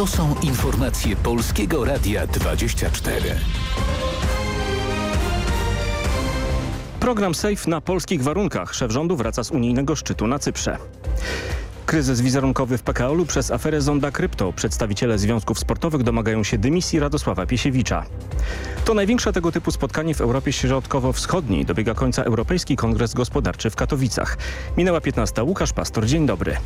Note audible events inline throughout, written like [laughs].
To są informacje Polskiego Radia 24. Program SAFE na polskich warunkach. Szef rządu wraca z unijnego szczytu na Cyprze. Kryzys wizerunkowy w PKO-u przez aferę Zonda Krypto. Przedstawiciele związków sportowych domagają się dymisji Radosława Piesiewicza. To największe tego typu spotkanie w Europie Środkowo-Wschodniej. Dobiega końca Europejski Kongres Gospodarczy w Katowicach. Minęła 15. Łukasz Pastor. Dzień dobry.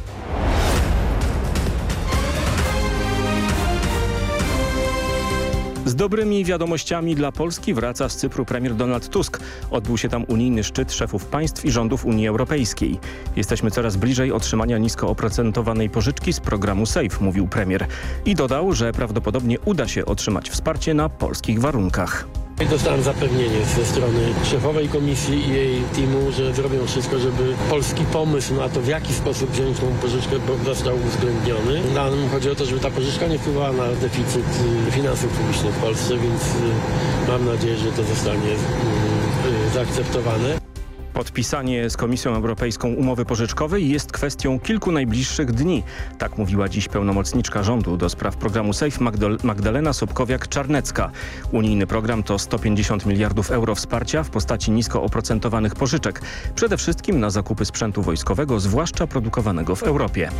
Z dobrymi wiadomościami dla Polski wraca z Cypru premier Donald Tusk. Odbył się tam unijny szczyt szefów państw i rządów Unii Europejskiej. Jesteśmy coraz bliżej otrzymania nisko oprocentowanej pożyczki z programu SAFE, mówił premier. I dodał, że prawdopodobnie uda się otrzymać wsparcie na polskich warunkach. Dostałem zapewnienie ze strony szefowej komisji i jej teamu, że zrobią wszystko, żeby polski pomysł na to, w jaki sposób wziąć tą pożyczkę został uwzględniony. Nam chodzi o to, żeby ta pożyczka nie wpływała na deficyt y, finansów publicznych w Polsce, więc y, mam nadzieję, że to zostanie y, zaakceptowane. Podpisanie z Komisją Europejską umowy pożyczkowej jest kwestią kilku najbliższych dni. Tak mówiła dziś pełnomocniczka rządu do spraw programu SAFE Magdalena Sobkowiak-Czarnecka. Unijny program to 150 miliardów euro wsparcia w postaci nisko oprocentowanych pożyczek. Przede wszystkim na zakupy sprzętu wojskowego, zwłaszcza produkowanego w Europie.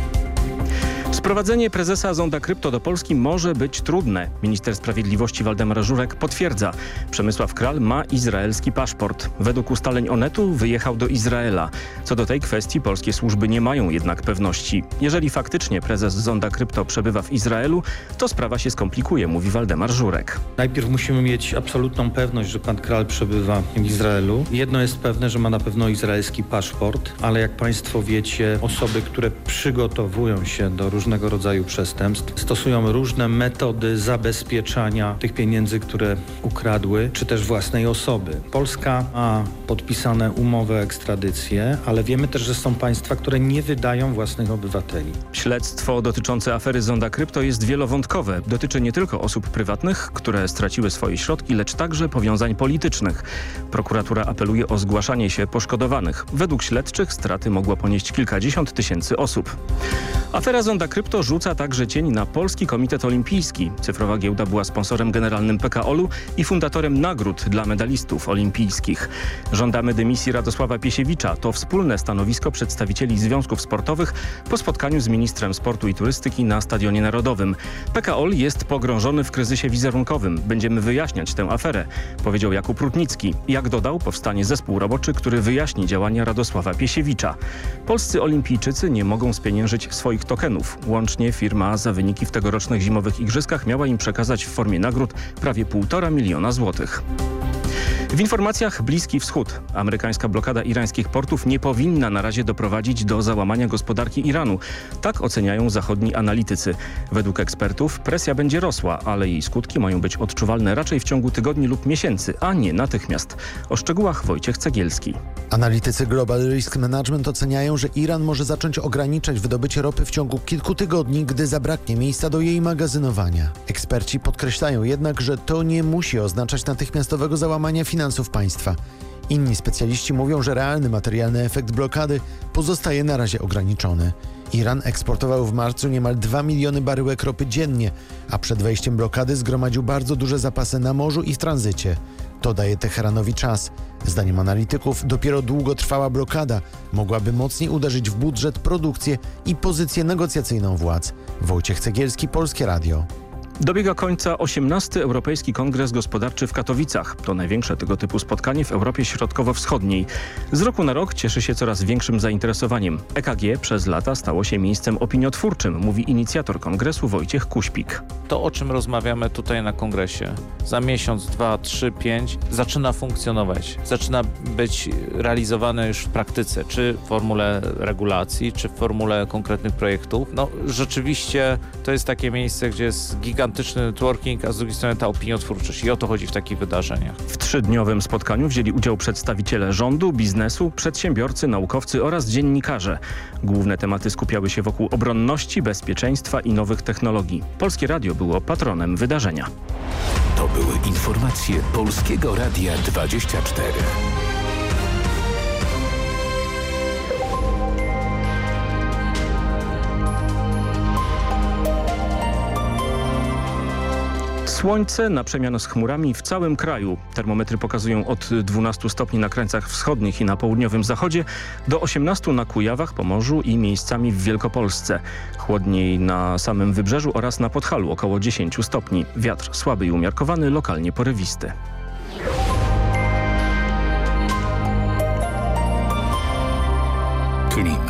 Sprowadzenie prezesa Zonda Krypto do Polski może być trudne. Minister Sprawiedliwości Waldemar Żurek potwierdza. Przemysław Kral ma izraelski paszport. Według ustaleń Onetu wyjechał do Izraela. Co do tej kwestii polskie służby nie mają jednak pewności. Jeżeli faktycznie prezes Zonda Krypto przebywa w Izraelu, to sprawa się skomplikuje, mówi Waldemar Żurek. Najpierw musimy mieć absolutną pewność, że pan Kral przebywa w Izraelu. Jedno jest pewne, że ma na pewno izraelski paszport, ale jak państwo wiecie, osoby, które przygotowują się do różnego rodzaju przestępstw. Stosują różne metody zabezpieczania tych pieniędzy, które ukradły, czy też własnej osoby. Polska ma podpisane umowy o ekstradycję, ale wiemy też, że są państwa, które nie wydają własnych obywateli. Śledztwo dotyczące afery Zonda Krypto jest wielowątkowe. Dotyczy nie tylko osób prywatnych, które straciły swoje środki, lecz także powiązań politycznych. Prokuratura apeluje o zgłaszanie się poszkodowanych. Według śledczych straty mogło ponieść kilkadziesiąt tysięcy osób. Afera Zonda Krypto rzuca także cień na Polski Komitet Olimpijski. Cyfrowa giełda była sponsorem generalnym PKOL-u i fundatorem nagród dla medalistów olimpijskich. Żądamy dymisji Radosława Piesiewicza. To wspólne stanowisko przedstawicieli związków sportowych po spotkaniu z ministrem sportu i turystyki na Stadionie Narodowym. PKOL jest pogrążony w kryzysie wizerunkowym. Będziemy wyjaśniać tę aferę, powiedział Jakub Rutnicki. Jak dodał, powstanie zespół roboczy, który wyjaśni działania Radosława Piesiewicza. Polscy olimpijczycy nie mogą spieniężyć swoich tokenów. Łącznie firma za wyniki w tegorocznych zimowych igrzyskach miała im przekazać w formie nagród prawie 1,5 miliona złotych. W informacjach Bliski Wschód. Amerykańska blokada irańskich portów nie powinna na razie doprowadzić do załamania gospodarki Iranu. Tak oceniają zachodni analitycy. Według ekspertów presja będzie rosła, ale jej skutki mają być odczuwalne raczej w ciągu tygodni lub miesięcy, a nie natychmiast. O szczegółach Wojciech Cegielski. Analitycy Global Risk Management oceniają, że Iran może zacząć ograniczać wydobycie ropy w ciągu kilku tygodni, gdy zabraknie miejsca do jej magazynowania. Eksperci podkreślają jednak, że to nie musi oznaczać natychmiastowego załamania finansów państwa. Inni specjaliści mówią, że realny materialny efekt blokady pozostaje na razie ograniczony. Iran eksportował w marcu niemal 2 miliony baryłek ropy dziennie, a przed wejściem blokady zgromadził bardzo duże zapasy na morzu i w tranzycie. To daje Teheranowi czas. Zdaniem analityków dopiero długotrwała blokada mogłaby mocniej uderzyć w budżet, produkcję i pozycję negocjacyjną władz. Wojciech Cegielski, Polskie Radio. Dobiega końca 18. Europejski Kongres Gospodarczy w Katowicach. To największe tego typu spotkanie w Europie Środkowo-Wschodniej. Z roku na rok cieszy się coraz większym zainteresowaniem. EKG przez lata stało się miejscem opiniotwórczym, mówi inicjator kongresu Wojciech Kuśpik. To, o czym rozmawiamy tutaj na kongresie, za miesiąc, dwa, trzy, pięć, zaczyna funkcjonować. Zaczyna być realizowane już w praktyce, czy w formule regulacji, czy w formule konkretnych projektów. No, rzeczywiście to jest takie miejsce, gdzie jest gigantyczny gigantyczny networking, a z drugiej strony ta opiniotwórczość i o to chodzi w takich wydarzeniach. W trzydniowym spotkaniu wzięli udział przedstawiciele rządu, biznesu, przedsiębiorcy, naukowcy oraz dziennikarze. Główne tematy skupiały się wokół obronności, bezpieczeństwa i nowych technologii. Polskie Radio było patronem wydarzenia. To były informacje Polskiego Radia 24. Słońce na przemian z chmurami w całym kraju. Termometry pokazują od 12 stopni na krańcach wschodnich i na południowym zachodzie do 18 na Kujawach, Pomorzu i miejscami w Wielkopolsce. Chłodniej na samym wybrzeżu oraz na Podhalu około 10 stopni. Wiatr słaby i umiarkowany, lokalnie porywisty. Klimat.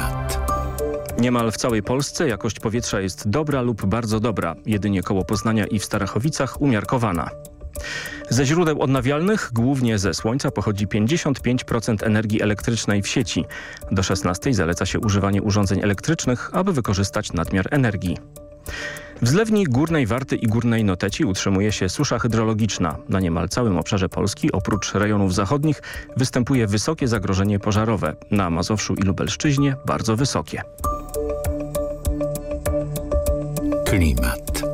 Niemal w całej Polsce jakość powietrza jest dobra lub bardzo dobra. Jedynie koło Poznania i w Starachowicach umiarkowana. Ze źródeł odnawialnych, głównie ze słońca, pochodzi 55% energii elektrycznej w sieci. Do 16 zaleca się używanie urządzeń elektrycznych, aby wykorzystać nadmiar energii. W zlewni Górnej Warty i Górnej Noteci utrzymuje się susza hydrologiczna. Na niemal całym obszarze Polski, oprócz rejonów zachodnich, występuje wysokie zagrożenie pożarowe. Na Mazowszu i Lubelszczyźnie bardzo wysokie. Klimat.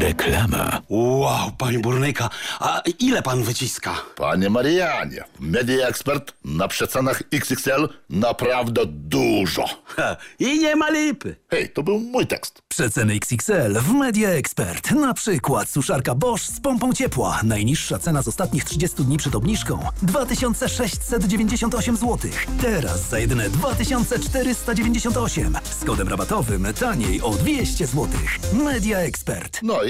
Reklama. Wow, panie burnyka, a ile pan wyciska? Panie Marianie, Media Expert na przecenach XXL naprawdę dużo. Ha, I nie ma lipy. Hej, to był mój tekst. Przeceny XXL w Media Expert. Na przykład suszarka Bosch z pompą ciepła. Najniższa cena z ostatnich 30 dni przed obniżką 2698 zł. Teraz za jedyne 2498. Z kodem rabatowym taniej o 200 zł. Media Expert. No i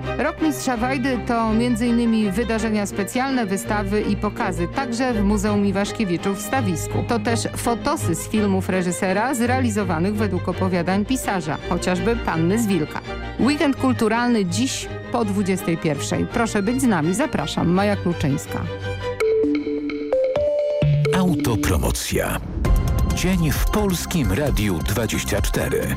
Rok Mistrza Wajdy to m.in. wydarzenia specjalne, wystawy i pokazy, także w Muzeum Iwaszkiewiczów w Stawisku. To też fotosy z filmów reżysera zrealizowanych według opowiadań pisarza, chociażby Panny z Wilka. Weekend kulturalny dziś po 21. Proszę być z nami, zapraszam. Maja Kluczyńska. Autopromocja. Dzień w Polskim Radiu 24.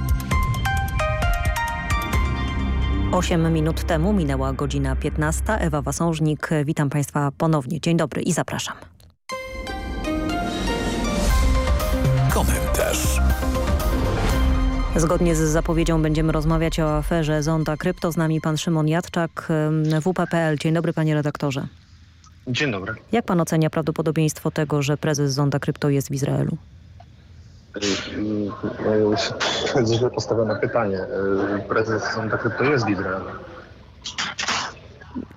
8 minut temu minęła godzina 15. Ewa Wasążnik, witam Państwa ponownie. Dzień dobry i zapraszam. Komentarz. Zgodnie z zapowiedzią będziemy rozmawiać o aferze Zonda Krypto. Z nami pan Szymon Jadczak, WP.pl. Dzień dobry panie redaktorze. Dzień dobry. Jak pan ocenia prawdopodobieństwo tego, że prezes Zonda Krypto jest w Izraelu? To jest źle postawione pytanie. Prezes Zonda Krypto jest Izraelu.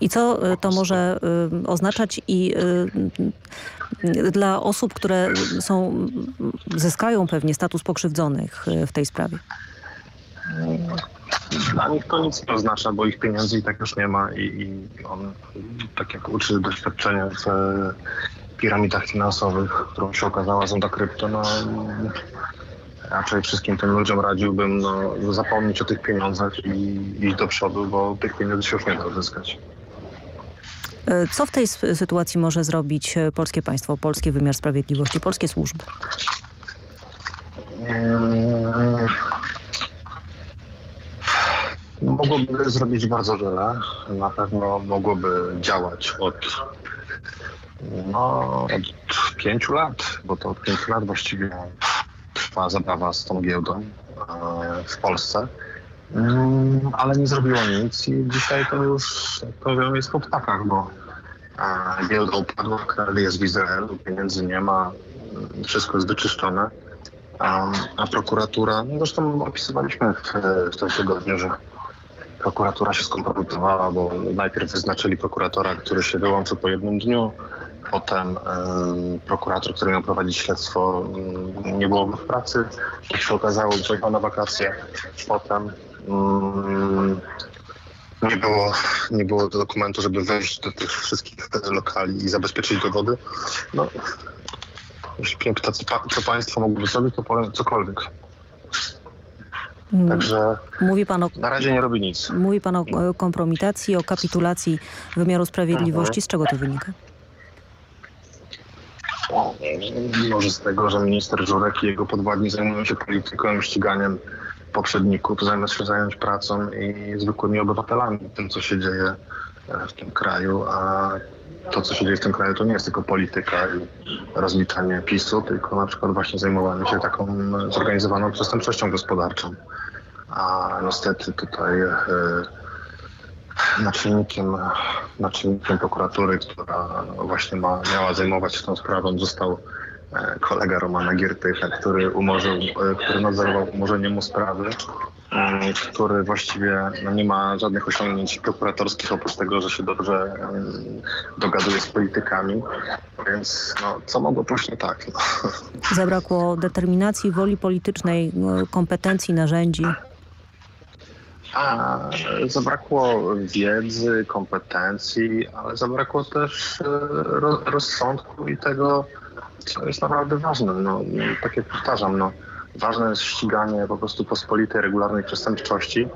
I co to może oznaczać i dla osób, które są, zyskają pewnie status pokrzywdzonych w tej sprawie? Dla nich to nic nie oznacza, bo ich pieniędzy i tak już nie ma i, i on, tak jak uczy doświadczenia w piramidach finansowych, którą się okazała Zonda Krypto, no raczej wszystkim tym ludziom radziłbym no, zapomnieć o tych pieniądzach i iść do przodu, bo tych pieniędzy się już nie da uzyskać. Co w tej sytuacji może zrobić polskie państwo, polski wymiar sprawiedliwości, polskie służby? Mogłoby zrobić bardzo wiele. Na pewno mogłoby działać od, no, od pięciu lat, bo to od pięciu lat właściwie trwa zabawa z tą giełdą w Polsce. Ale nie zrobiło nic i dzisiaj to już, tak powiem, jest po ptakach, bo giełda upadła, kraj jest w Izraelu, pieniędzy nie ma, wszystko jest wyczyszczone. A, a prokuratura, no zresztą opisywaliśmy w, w tym tygodniu, że prokuratura się skompromitowała, bo najpierw wyznaczyli prokuratora, który się wyłączył po jednym dniu, potem prokurator, który miał prowadzić śledztwo, nie było w pracy, jak się okazało, pojechał na wakacje, potem nie było, nie było dokumentu, żeby wejść do tych wszystkich lokali i zabezpieczyć dowody. No, jeśli mnie pyta, co, co państwo mogłoby zrobić, to powiem cokolwiek. Także Mówi pan o, na razie nie robi nic. mówi pan o e, kompromitacji, o kapitulacji wymiaru sprawiedliwości. Z czego to wynika? Może z tego, że minister Żurek i jego podwładni zajmują się polityką i ściganiem poprzedników, zamiast się zająć pracą i zwykłymi obywatelami, tym co się dzieje e, w tym kraju, a to co się dzieje w tym kraju to nie jest tylko polityka i rozliczanie PiSu, tylko na przykład właśnie zajmowanie się taką zorganizowaną przestępczością gospodarczą. A niestety tutaj e, naczelnikiem, naczelnikiem prokuratury, która właśnie ma, miała zajmować się tą sprawą, został e, kolega Romana Giertycha, który umorzył, e, który nadzorował umorzenie mu sprawy, mm, który właściwie no, nie ma żadnych osiągnięć prokuratorskich, oprócz tego, że się dobrze mm, dogaduje z politykami. Więc no, co mogło pójść nie tak? No. Zabrakło determinacji, woli politycznej, e, kompetencji, narzędzi. A, zabrakło wiedzy, kompetencji, ale zabrakło też e, ro, rozsądku i tego, co jest naprawdę ważne. No, tak jak powtarzam, no, ważne jest ściganie po prostu pospolitej, regularnej przestępczości,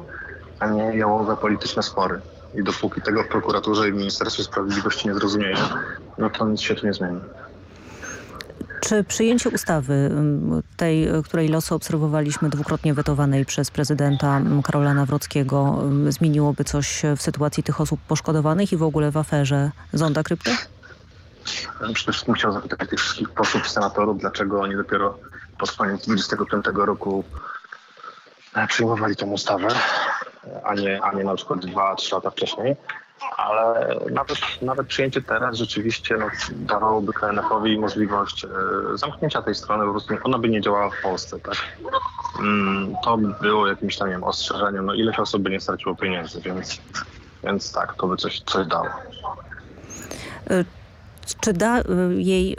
a nie jałowe polityczne spory. I dopóki tego w prokuraturze i w Ministerstwie Sprawiedliwości nie zrozumieją, no to nic się tu nie zmieni. Czy przyjęcie ustawy, tej, której losy obserwowaliśmy dwukrotnie wetowanej przez prezydenta Karola Nawrockiego, zmieniłoby coś w sytuacji tych osób poszkodowanych i w ogóle w aferze Zonda Krypto? Przede wszystkim chciałem zapytać tych wszystkich posłów senatorów, dlaczego oni dopiero pod koniec 25 roku e, przyjmowali tę ustawę, a nie, a nie na przykład 2-3 lata wcześniej. Ale nawet, nawet przyjęcie teraz rzeczywiście no, dawałoby KNF-owi możliwość e, zamknięcia tej strony, po prostu ona by nie działała w Polsce, tak? Mm, to by było jakimś tam, nie wiem, ostrzeżeniem, no ileś osób by nie straciło pieniędzy, więc, więc tak, to by coś, coś dało. Czy da y, jej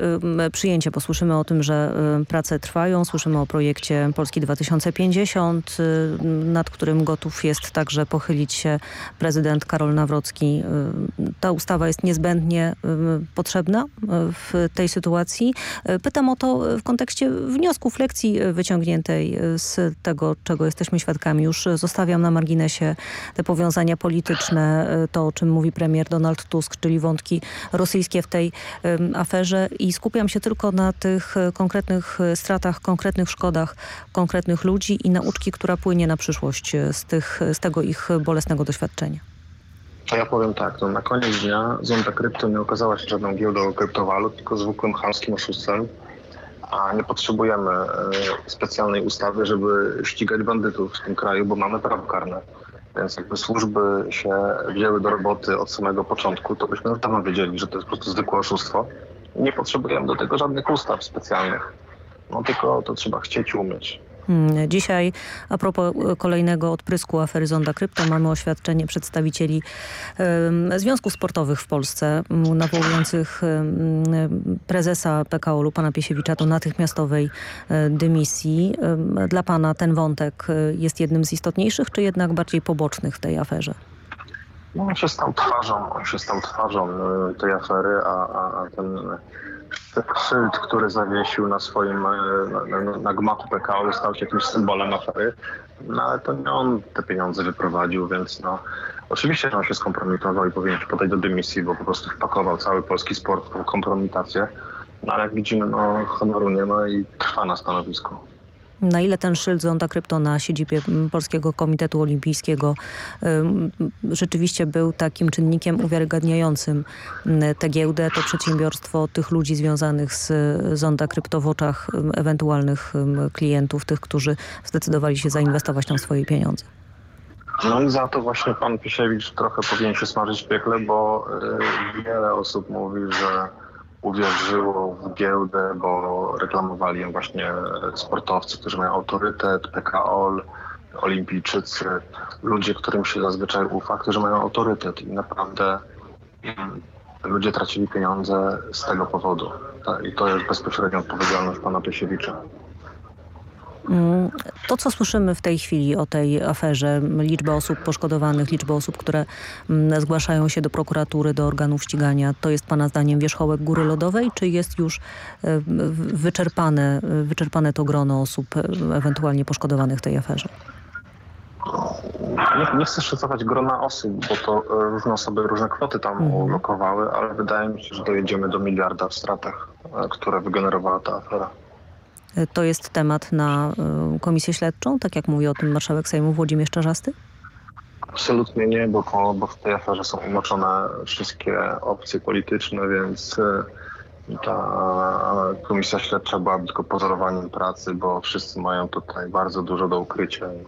y, przyjęcie? Bo słyszymy o tym, że y, prace trwają, słyszymy o projekcie Polski 2050, y, nad którym gotów jest także pochylić się prezydent Karol Nawrocki. Ta ustawa jest niezbędnie potrzebna w tej sytuacji. Pytam o to w kontekście wniosków, lekcji wyciągniętej z tego, czego jesteśmy świadkami. Już zostawiam na marginesie te powiązania polityczne, to o czym mówi premier Donald Tusk, czyli wątki rosyjskie w tej aferze i skupiam się tylko na tych y, konkretnych y, stratach, konkretnych szkodach konkretnych ludzi i nauczki, która płynie na przyszłość y, z, tych, z tego ich bolesnego doświadczenia. To ja powiem tak, no na koniec dnia Zonda Krypto nie okazała się żadną giełdą kryptowalut, tylko zwykłym chamskim oszustem, a nie potrzebujemy e, specjalnej ustawy, żeby ścigać bandytów w tym kraju, bo mamy prawo karne. Więc jakby służby się wzięły do roboty od samego początku, to byśmy już dawno wiedzieli, że to jest po prostu zwykłe oszustwo. Nie potrzebujemy do tego żadnych ustaw specjalnych. No tylko to trzeba chcieć umieć. Hmm, Dzisiaj a propos e, kolejnego odprysku afery Zonda Krypto mamy oświadczenie przedstawicieli związków sportowych w Polsce m, nawołujących prezesa PKO-u, pana Piesiewicza do natychmiastowej e, dymisji. Dla pana ten wątek e, jest jednym z istotniejszych, czy jednak bardziej pobocznych w tej aferze? No, on się stał twarzą, on się stał twarzą tej afery, a, a, a ten szyld, który zawiesił na swoim, e, na, gmachu PKO stał się jakimś symbolem afery. No ale to nie on te pieniądze wyprowadził, więc no oczywiście, że on się skompromitował i powinien podać do dymisji, bo po prostu wpakował cały polski sport w kompromitację. No ale jak widzimy, no honoru nie ma i trwa na stanowisku. Na ile ten szyld Zonda Krypto na siedzibie Polskiego Komitetu Olimpijskiego rzeczywiście był takim czynnikiem uwiarygadniającym tę giełdę, to przedsiębiorstwo tych ludzi związanych z Zonda Krypto w oczach ewentualnych klientów, tych, którzy zdecydowali się zainwestować tam swoje pieniądze? No i za to właśnie pan Pisiewicz trochę powinien się smażyć w piekle, bo y, wiele osób mówi, że uwierzyło w giełdę, bo reklamowali ją właśnie sportowcy, którzy mają autorytet, PKOL, olimpijczycy, ludzie, którym się zazwyczaj ufa, którzy mają autorytet i naprawdę mm, ludzie tracili pieniądze z tego powodu. I to jest bezpośrednia odpowiedzialność pana Piesiewicza. Mm, to, co słyszymy w tej chwili o tej aferze, liczba osób poszkodowanych, liczba osób, które mm, zgłaszają się do prokuratury, do organów ścigania, to jest Pana zdaniem wierzchołek góry lodowej, czy jest już e, wyczerpane, wyczerpane to grono osób e, ewentualnie poszkodowanych w tej aferze? Nie, nie chcę szacować grona osób, bo to e, różne osoby różne kwoty tam Mhm. ulokowały, ale wydaje mi się, że dojedziemy do miliarda w stratach, które wygenerowała ta afera. E, To jest temat na y, komisję śledczą, tak jak mówi o tym marszałek Sejmu Włodzimierz Czarzasty? Absolutnie nie, bo, po, bo w tej aferze są umoczone wszystkie opcje polityczne, więc e, ta komisja śledcza byłaby tylko pozorowaniem pracy, bo wszyscy mają tutaj bardzo dużo do ukrycia. i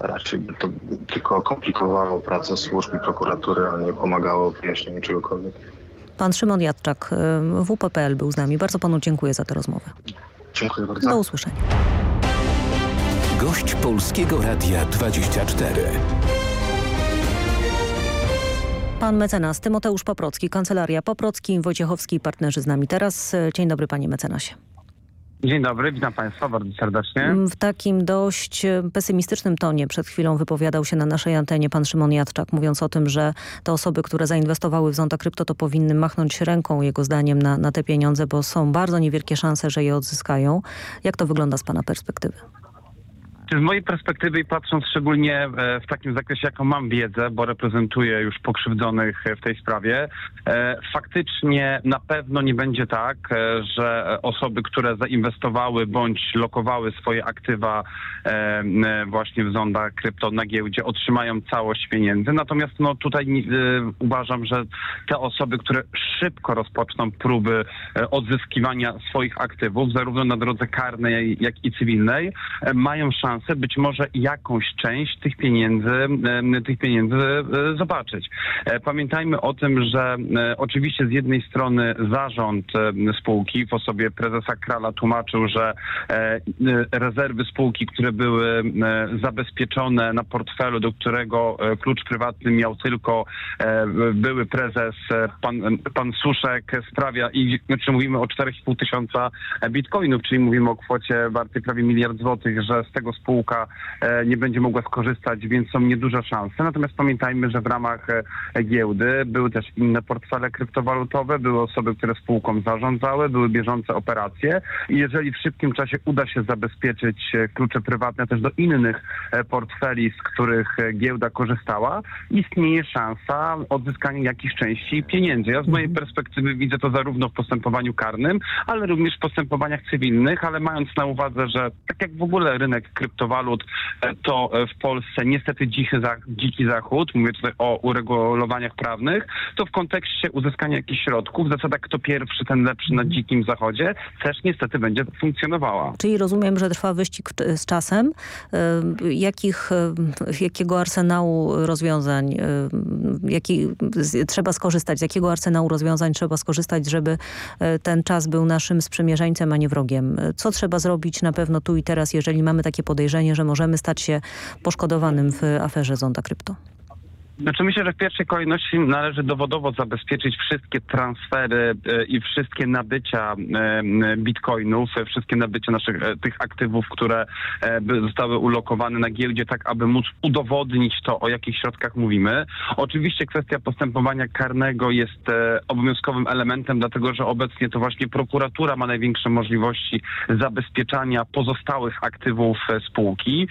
Raczej by to tylko komplikowało pracę służb i prokuratury, a nie pomagało w wyjaśnieniu czegokolwiek. Pan Szymon Jadczak, y, WPPL był z nami. Bardzo panu dziękuję za tę rozmowę. Dziękuję bardzo. Do usłyszenia. Gość Polskiego Radia 24. Pan mecenas Tymoteusz Poprocki, Kancelaria Poprocki, Wojciechowski i partnerzy z nami teraz. Dzień dobry panie mecenasie. Dzień dobry, witam Państwa bardzo serdecznie. W takim dość e, pesymistycznym tonie przed chwilą wypowiadał się na naszej antenie pan Szymon Jadczak, mówiąc o tym, że te osoby, które zainwestowały w Zonda Krypto, to powinny machnąć ręką, jego zdaniem, na, na te pieniądze, bo są bardzo niewielkie szanse, że je odzyskają. Jak to wygląda z pana perspektywy? Z mojej perspektywy i patrząc szczególnie e, w takim zakresie, jaką mam wiedzę, bo reprezentuję już pokrzywdzonych e, w tej sprawie, e, faktycznie na pewno nie będzie tak, że osoby, które zainwestowały bądź lokowały swoje aktywa właśnie w zonda krypto na giełdzie, otrzymają całość pieniędzy. Natomiast no, tutaj uważam, że te osoby, które szybko rozpoczną próby odzyskiwania swoich aktywów, zarówno na drodze karnej, jak i cywilnej, mają szansę być może jakąś część tych pieniędzy, tych pieniędzy e, zobaczyć. E, Pamiętajmy o tym, że e, oczywiście z jednej strony zarząd spółki w osobie prezesa Krala tłumaczył, że rezerwy spółki, które były zabezpieczone na portfelu, do którego klucz prywatny miał tylko były prezes pan, pan Suszek sprawia i znaczy mówimy o 4,5 tysiąca bitcoinów, czyli mówimy o kwocie wartej prawie miliard złotych, że z tego spółka e, nie będzie mogła skorzystać, więc są nieduże szanse. Natomiast pamiętajmy, że w ramach e, giełdy były też inne portfele kryptowalutowe, były osoby, które spółką zarządzały, były bieżące operacje i jeżeli w szybkim czasie uda się zabezpieczyć e, klucze prywatne też do innych portfeli, z których giełda korzystała, istnieje szansa odzyskania jakichś części pieniędzy. Ja z mojej perspektywy widzę to zarówno w postępowaniu karnym, ale również w postępowaniach cywilnych, ale mając na uwadze, że tak jak w ogóle rynek kryptowalut, e, to e, w Polsce niestety dzichy dziki zachód, mówię tutaj o uregulowaniach prawnych, to w kontekście uzyskania jakichś środków, zasada kto pierwszy, ten lepszy na dzikim zachodzie, też niestety będzie funkcjonowała. Czyli rozumiem, że trwa wyścig z czasem. Y, Jakich, jakiego arsenału rozwiązań jaki, trzeba skorzystać, z jakiego arsenału rozwiązań trzeba skorzystać, żeby ten czas był naszym sprzymierzeńcem, a nie wrogiem? Co trzeba zrobić na pewno tu i teraz, jeżeli mamy takie podejrzenie, że możemy stać się poszkodowanym w aferze Zonda Krypto? Znaczy myślę, że w pierwszej kolejności należy dowodowo zabezpieczyć wszystkie transfery e, i wszystkie nabycia e, bitcoinów, e, wszystkie nabycia naszych tych aktywów, które zostały ulokowane na giełdzie, tak aby móc udowodnić to, o jakich środkach mówimy. Oczywiście kwestia postępowania karnego jest obowiązkowym elementem, dlatego że obecnie to właśnie prokuratura ma największe możliwości zabezpieczania pozostałych aktywów spółki.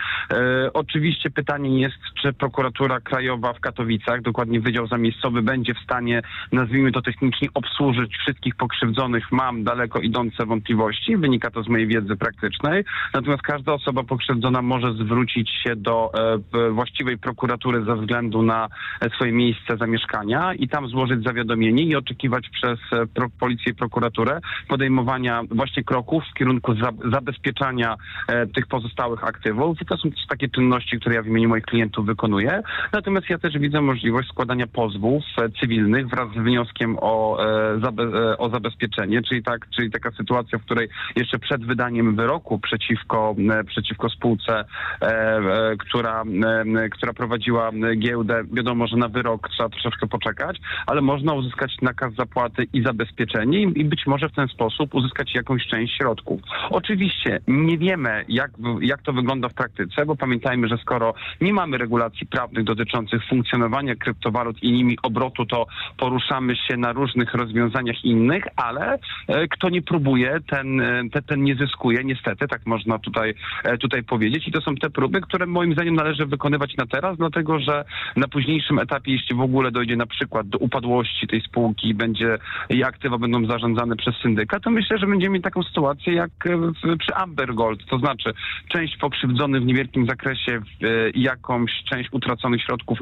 Oczywiście pytanie jest, czy prokuratura krajowa w Katowicach, dokładnie Wydział Zamiejscowy, będzie w stanie, nazwijmy to technicznie, obsłużyć wszystkich pokrzywdzonych. Mam daleko idące wątpliwości, wynika to z mojej wiedzy praktycznej. Natomiast każda osoba pokrzywdzona może zwrócić się do e, właściwej prokuratury ze względu na e, swoje miejsce zamieszkania i tam złożyć zawiadomienie i oczekiwać przez e, pro, policję i prokuraturę podejmowania właśnie kroków w kierunku za, zabezpieczania e, tych pozostałych aktywów. I to są takie czynności, które ja w imieniu moich klientów wykonuję. Natomiast ja też widzę widzę możliwość składania pozwów e, cywilnych wraz z wnioskiem o, e, zabe, e, o zabezpieczenie, czyli, tak, czyli taka sytuacja, w której jeszcze przed wydaniem wyroku przeciwko, przeciwko spółce, która, która prowadziła giełdę, wiadomo, że na wyrok trzeba troszeczkę poczekać, ale można uzyskać nakaz zapłaty i zabezpieczenie i być może w ten sposób uzyskać jakąś część środków. Oczywiście nie wiemy, jak, jak to wygląda w praktyce, bo pamiętajmy, że skoro nie mamy regulacji prawnych dotyczących funkcjonowania kryptowalut i nimi obrotu, to poruszamy się na różnych rozwiązaniach innych, ale e, kto nie próbuje, ten, e, ten, ten nie zyskuje, niestety, tak można tutaj, e, tutaj powiedzieć. I to są te próby, które moim zdaniem należy wykonywać na teraz, dlatego że na późniejszym etapie, jeśli w ogóle dojdzie na przykład do upadłości tej spółki, będzie i aktywa będą zarządzane przez syndyka, to myślę, że będziemy mieli taką sytuację jak przy Amber Gold, to znaczy część pokrzywdzonych w niewielkim zakresie jakąś część utraconych środków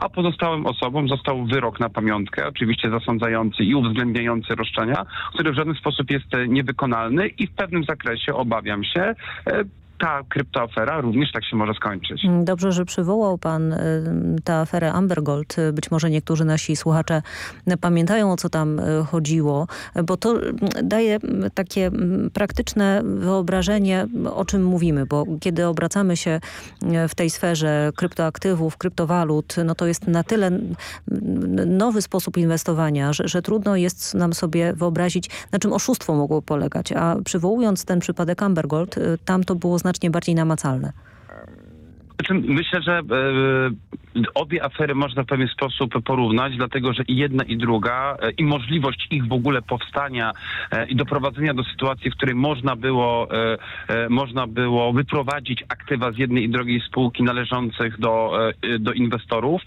a pozostałym osobom został wyrok na pamiątkę, oczywiście zasądzający i uwzględniający roszczenia, który w żaden sposób jest niewykonalny i w pewnym zakresie, obawiam się, e, ta kryptoafera również tak się może skończyć. Dobrze, że przywołał pan y, tę aferę Amber Gold. Być może niektórzy nasi słuchacze pamiętają o co tam y, chodziło, bo to y, daje takie praktyczne wyobrażenie o czym mówimy, bo kiedy obracamy się w tej sferze kryptoaktywów, kryptowalut, no to jest na tyle nowy sposób inwestowania, że, że trudno jest nam sobie wyobrazić, na czym oszustwo mogło polegać. A przywołując ten przypadek Amber Gold, tam to było znacznie bardziej namacalne. Znaczy, myślę, że e, obie afery można w pewien sposób porównać, dlatego że i jedna i druga e, i możliwość ich w ogóle powstania e, i doprowadzenia do sytuacji, w której można było, można było wyprowadzić aktywa z jednej i drugiej spółki należących do, do inwestorów,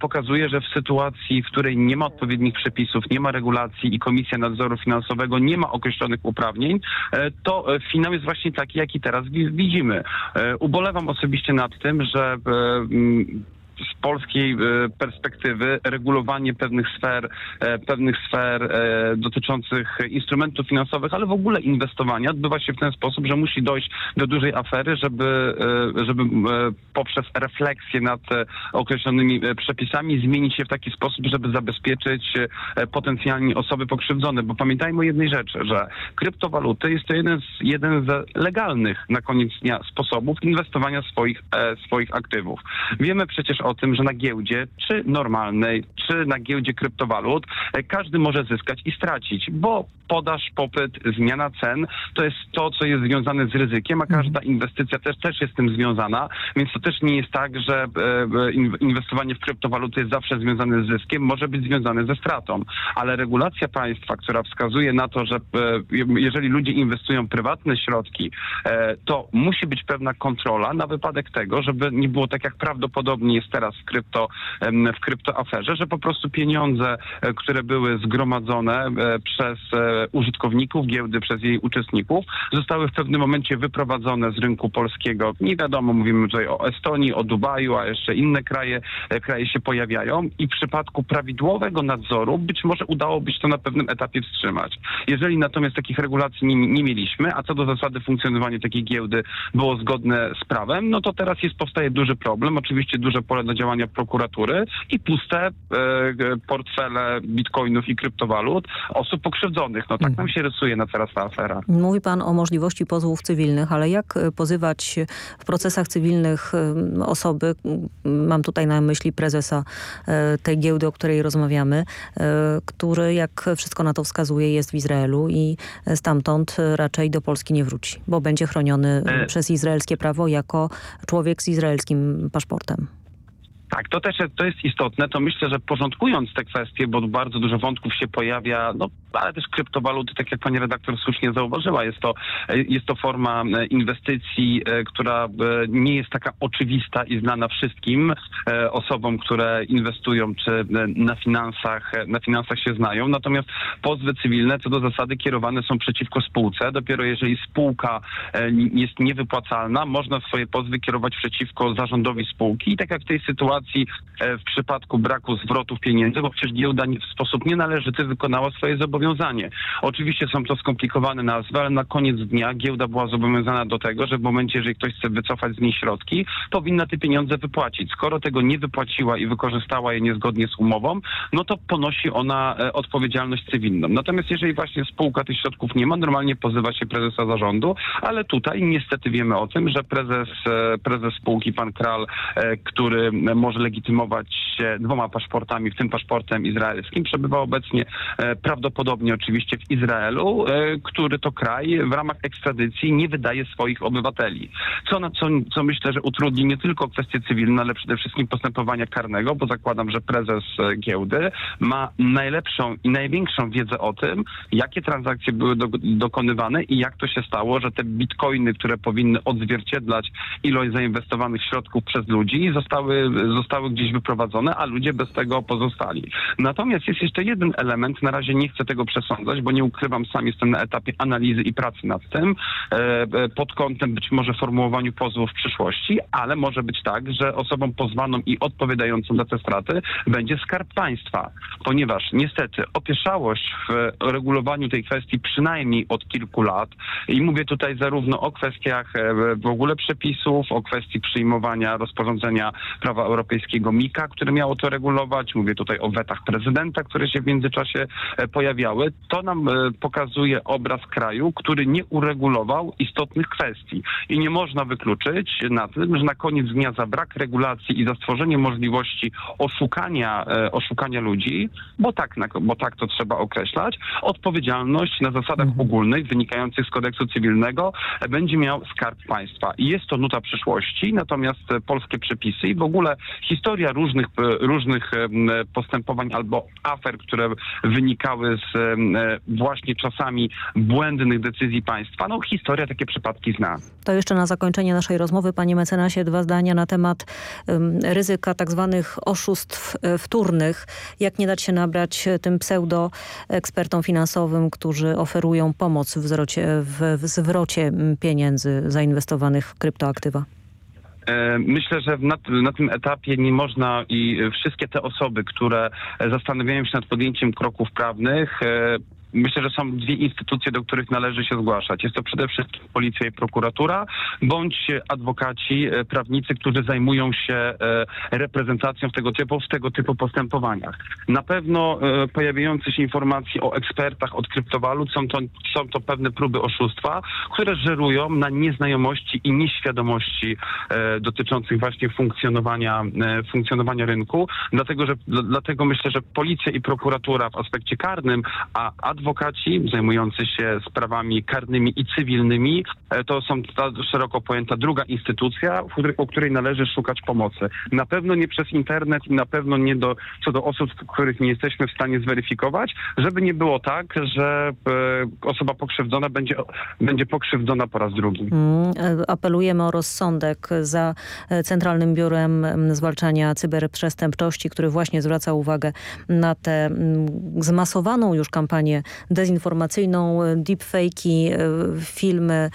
pokazuje, że w sytuacji, w której nie ma odpowiednich przepisów, nie ma regulacji i Komisja Nadzoru Finansowego nie ma określonych uprawnień, to finał jest właśnie taki, jaki teraz wi- widzimy. Ubolewam osobiście nad tym, że e, mm, z polskiej e, perspektywy regulowanie pewnych sfer, e, pewnych sfer e, dotyczących instrumentów finansowych, ale w ogóle inwestowania odbywa się w ten sposób, że musi dojść do dużej afery, żeby, żeby poprzez refleksję nad określonymi przepisami zmienić je w taki sposób, żeby zabezpieczyć potencjalnie osoby pokrzywdzone. Bo pamiętajmy o jednej rzeczy, że kryptowaluty jest to jeden z, jeden z legalnych na koniec dnia sposobów inwestowania swoich, swoich aktywów. Wiemy przecież tym, że na giełdzie, czy normalnej, czy na giełdzie kryptowalut, e, każdy może zyskać i stracić, bo podaż, popyt, zmiana cen to jest to, co jest związane z ryzykiem, a każda inwestycja też, też jest z tym związana, więc to też nie jest tak, że e, in- inwestowanie w kryptowaluty jest zawsze związane z zyskiem, może być związane ze stratą, ale regulacja państwa, która wskazuje na to, że e, jeżeli ludzie inwestują prywatne środki, e, to musi być pewna kontrola na wypadek tego, żeby nie było tak jak prawdopodobnie jest teraz w krypto, w kryptoaferze, że po prostu pieniądze, e, które były zgromadzone e, przez e, użytkowników giełdy, przez jej uczestników, zostały w pewnym momencie wyprowadzone z rynku polskiego. Nie wiadomo, mówimy tutaj o Estonii, o Dubaju, a jeszcze inne kraje, kraje się pojawiają i w przypadku prawidłowego nadzoru być może udałoby się to na pewnym etapie wstrzymać. Jeżeli natomiast takich regulacji nie, nie mieliśmy, a co do zasady funkcjonowania takiej giełdy było zgodne z prawem, no to teraz jest powstaje duży problem, oczywiście duże pole do działania prokuratury i puste e, portfele bitcoinów i kryptowalut osób pokrzywdzonych. No tak nam się rysuje na teraz ta afera. Mówi pan o możliwości pozwów cywilnych, ale jak e, pozywać w procesach cywilnych e, osoby, mam tutaj na myśli prezesa tej giełdy, o której rozmawiamy, który jak wszystko na to wskazuje jest w Izraelu i stamtąd raczej do Polski nie wróci, bo będzie chroniony E. przez izraelskie prawo jako człowiek z izraelskim paszportem. Tak, to też to jest istotne. To myślę, że porządkując te kwestie, bo bardzo dużo wątków się pojawia, no ale też kryptowaluty, tak jak pani redaktor słusznie zauważyła, jest to, jest to forma inwestycji, e, która e, nie jest taka oczywista i znana wszystkim e, osobom, które inwestują czy na finansach, na finansach się znają. Natomiast pozwy cywilne co do zasady kierowane są przeciwko spółce. Dopiero jeżeli spółka jest niewypłacalna, można swoje pozwy kierować przeciwko zarządowi spółki. I tak jak w tej sytuacji w przypadku braku zwrotów pieniędzy, bo przecież giełda w sposób nienależyty wykonała swoje zobowiązania zobowiązanie. Oczywiście są to skomplikowane nazwy, ale na koniec dnia giełda była zobowiązana do tego, że w momencie, jeżeli ktoś chce wycofać z niej środki, powinna te pieniądze wypłacić. Skoro tego nie wypłaciła i wykorzystała je niezgodnie z umową, no to ponosi ona e, odpowiedzialność cywilną. Natomiast jeżeli właśnie spółka tych środków nie ma, normalnie pozywa się prezesa zarządu, ale tutaj niestety wiemy o tym, że prezes, e, prezes spółki, pan Kral, e, który może legitymować się dwoma paszportami, w tym paszportem izraelskim, przebywa obecnie e, prawdopodobnie oczywiście w Izraelu, e, który to kraj w ramach ekstradycji nie wydaje swoich obywateli. Co, na, co, co myślę, że utrudni nie tylko kwestie cywilne, ale przede wszystkim postępowania karnego, bo zakładam, że prezes e, giełdy ma najlepszą i największą wiedzę o tym, jakie transakcje były do, dokonywane i jak to się stało, że te bitcoiny, które powinny odzwierciedlać ilość zainwestowanych środków przez ludzi, zostały, zostały gdzieś wyprowadzone, a ludzie bez tego pozostali. Natomiast jest jeszcze jeden element, na razie nie chcę tego przesądzać, bo nie ukrywam, sam jestem na etapie analizy i pracy nad tym, e, e, pod kątem być może formułowaniu pozwów w przyszłości, ale może być tak, że osobą pozwaną i odpowiadającą za te straty będzie Skarb Państwa, ponieważ niestety opieszałość w regulowaniu tej kwestii przynajmniej od kilku lat i mówię tutaj zarówno o kwestiach e, w ogóle przepisów, o kwestii przyjmowania rozporządzenia prawa europejskiego MIKA, które miało to regulować, mówię tutaj o wetach prezydenta, które się w międzyczasie e, pojawiały, to nam e, pokazuje obraz kraju, który nie uregulował istotnych kwestii. I nie można wykluczyć na tym, że na koniec dnia za brak regulacji i za stworzenie możliwości oszukania, e, oszukania ludzi, bo tak, bo tak to trzeba określać, odpowiedzialność na zasadach ogólnych wynikających z kodeksu cywilnego będzie miał Skarb Państwa. I jest to nuta przyszłości, natomiast e, polskie przepisy i w ogóle historia różnych, różnych postępowań albo afer, które wynikały z właśnie czasami błędnych decyzji państwa, no historia takie przypadki zna. To jeszcze na zakończenie naszej rozmowy, panie mecenasie, dwa zdania na temat ryzyka tak zwanych oszustw y, wtórnych. Jak nie dać się nabrać y, tym pseudo-ekspertom finansowym, którzy oferują pomoc w, zwrocie, w, zwrocie pieniędzy zainwestowanych w kryptoaktywa? E, Myślę, że na, na tym etapie nie można i wszystkie te osoby, które zastanawiają się nad podjęciem kroków prawnych, e, Myślę, że są dwie instytucje, do których należy się zgłaszać. Jest to przede wszystkim policja i prokuratura, bądź adwokaci, e, prawnicy, którzy zajmują się e, reprezentacją w tego typu, w tego typu postępowaniach. Na pewno e, pojawiające się informacje o ekspertach od kryptowalut są to, są to pewne próby oszustwa, które żerują na nieznajomości i nieświadomości dotyczących właśnie funkcjonowania, funkcjonowania rynku. Dlatego, że, dlatego myślę, że policja i prokuratura w aspekcie karnym, a adwokaci zajmujący się sprawami karnymi i cywilnymi, e, to są ta szeroko pojęta druga instytucja, u której należy szukać pomocy. Na pewno nie przez internet i na pewno nie do, co do osób, których nie jesteśmy w stanie zweryfikować, żeby nie było tak, że e, osoba pokrzywdzona będzie, będzie pokrzywdzona po raz drugi. Mm, e, Apelujemy o rozsądek za Centralnym Biurem mm, Zwalczania Cyberprzestępczości, który właśnie zwraca uwagę na tę mm, zmasowaną już kampanię dezinformacyjną, e, deepfake'i, e, filmy,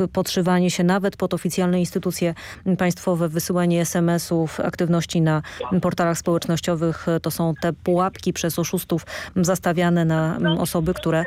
e, podszywanie się nawet pod oficjalne instytucje państwowe, wysyłanie SMS-ów, aktywności na portalach społecznościowych. To są te pułapki przez oszustów zastawiane na osoby, które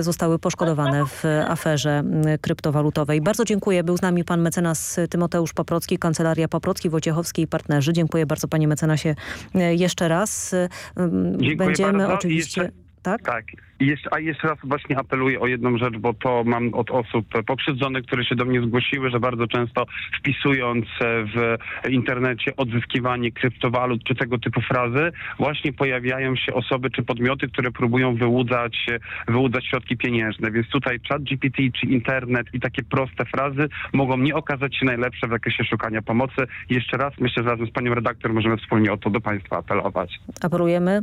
zostały poszkodowane w aferze kryptowalutowej. Bardzo dziękuję. Był z nami pan mecenas Tymoteusz Paprocki, Kancelaria Paprocki, Wojciechowski i partnerzy. Dziękuję bardzo panie mecenasie jeszcze raz. Dziękuję Będziemy bardzo. Oczywiście... jeszcze- Tak? Tak. I jeszcze, a jeszcze raz właśnie apeluję o jedną rzecz, bo to mam od osób pokrzywdzonych, które się do mnie zgłosiły, że bardzo często wpisując w internecie odzyskiwanie kryptowalut czy tego typu frazy, właśnie pojawiają się osoby czy podmioty, które próbują wyłudzać, wyłudzać środki pieniężne. Więc tutaj chat GPT czy internet i takie proste frazy mogą nie okazać się najlepsze w zakresie szukania pomocy. Jeszcze raz myślę, że razem z panią redaktor możemy wspólnie o to do państwa apelować. Apelujemy,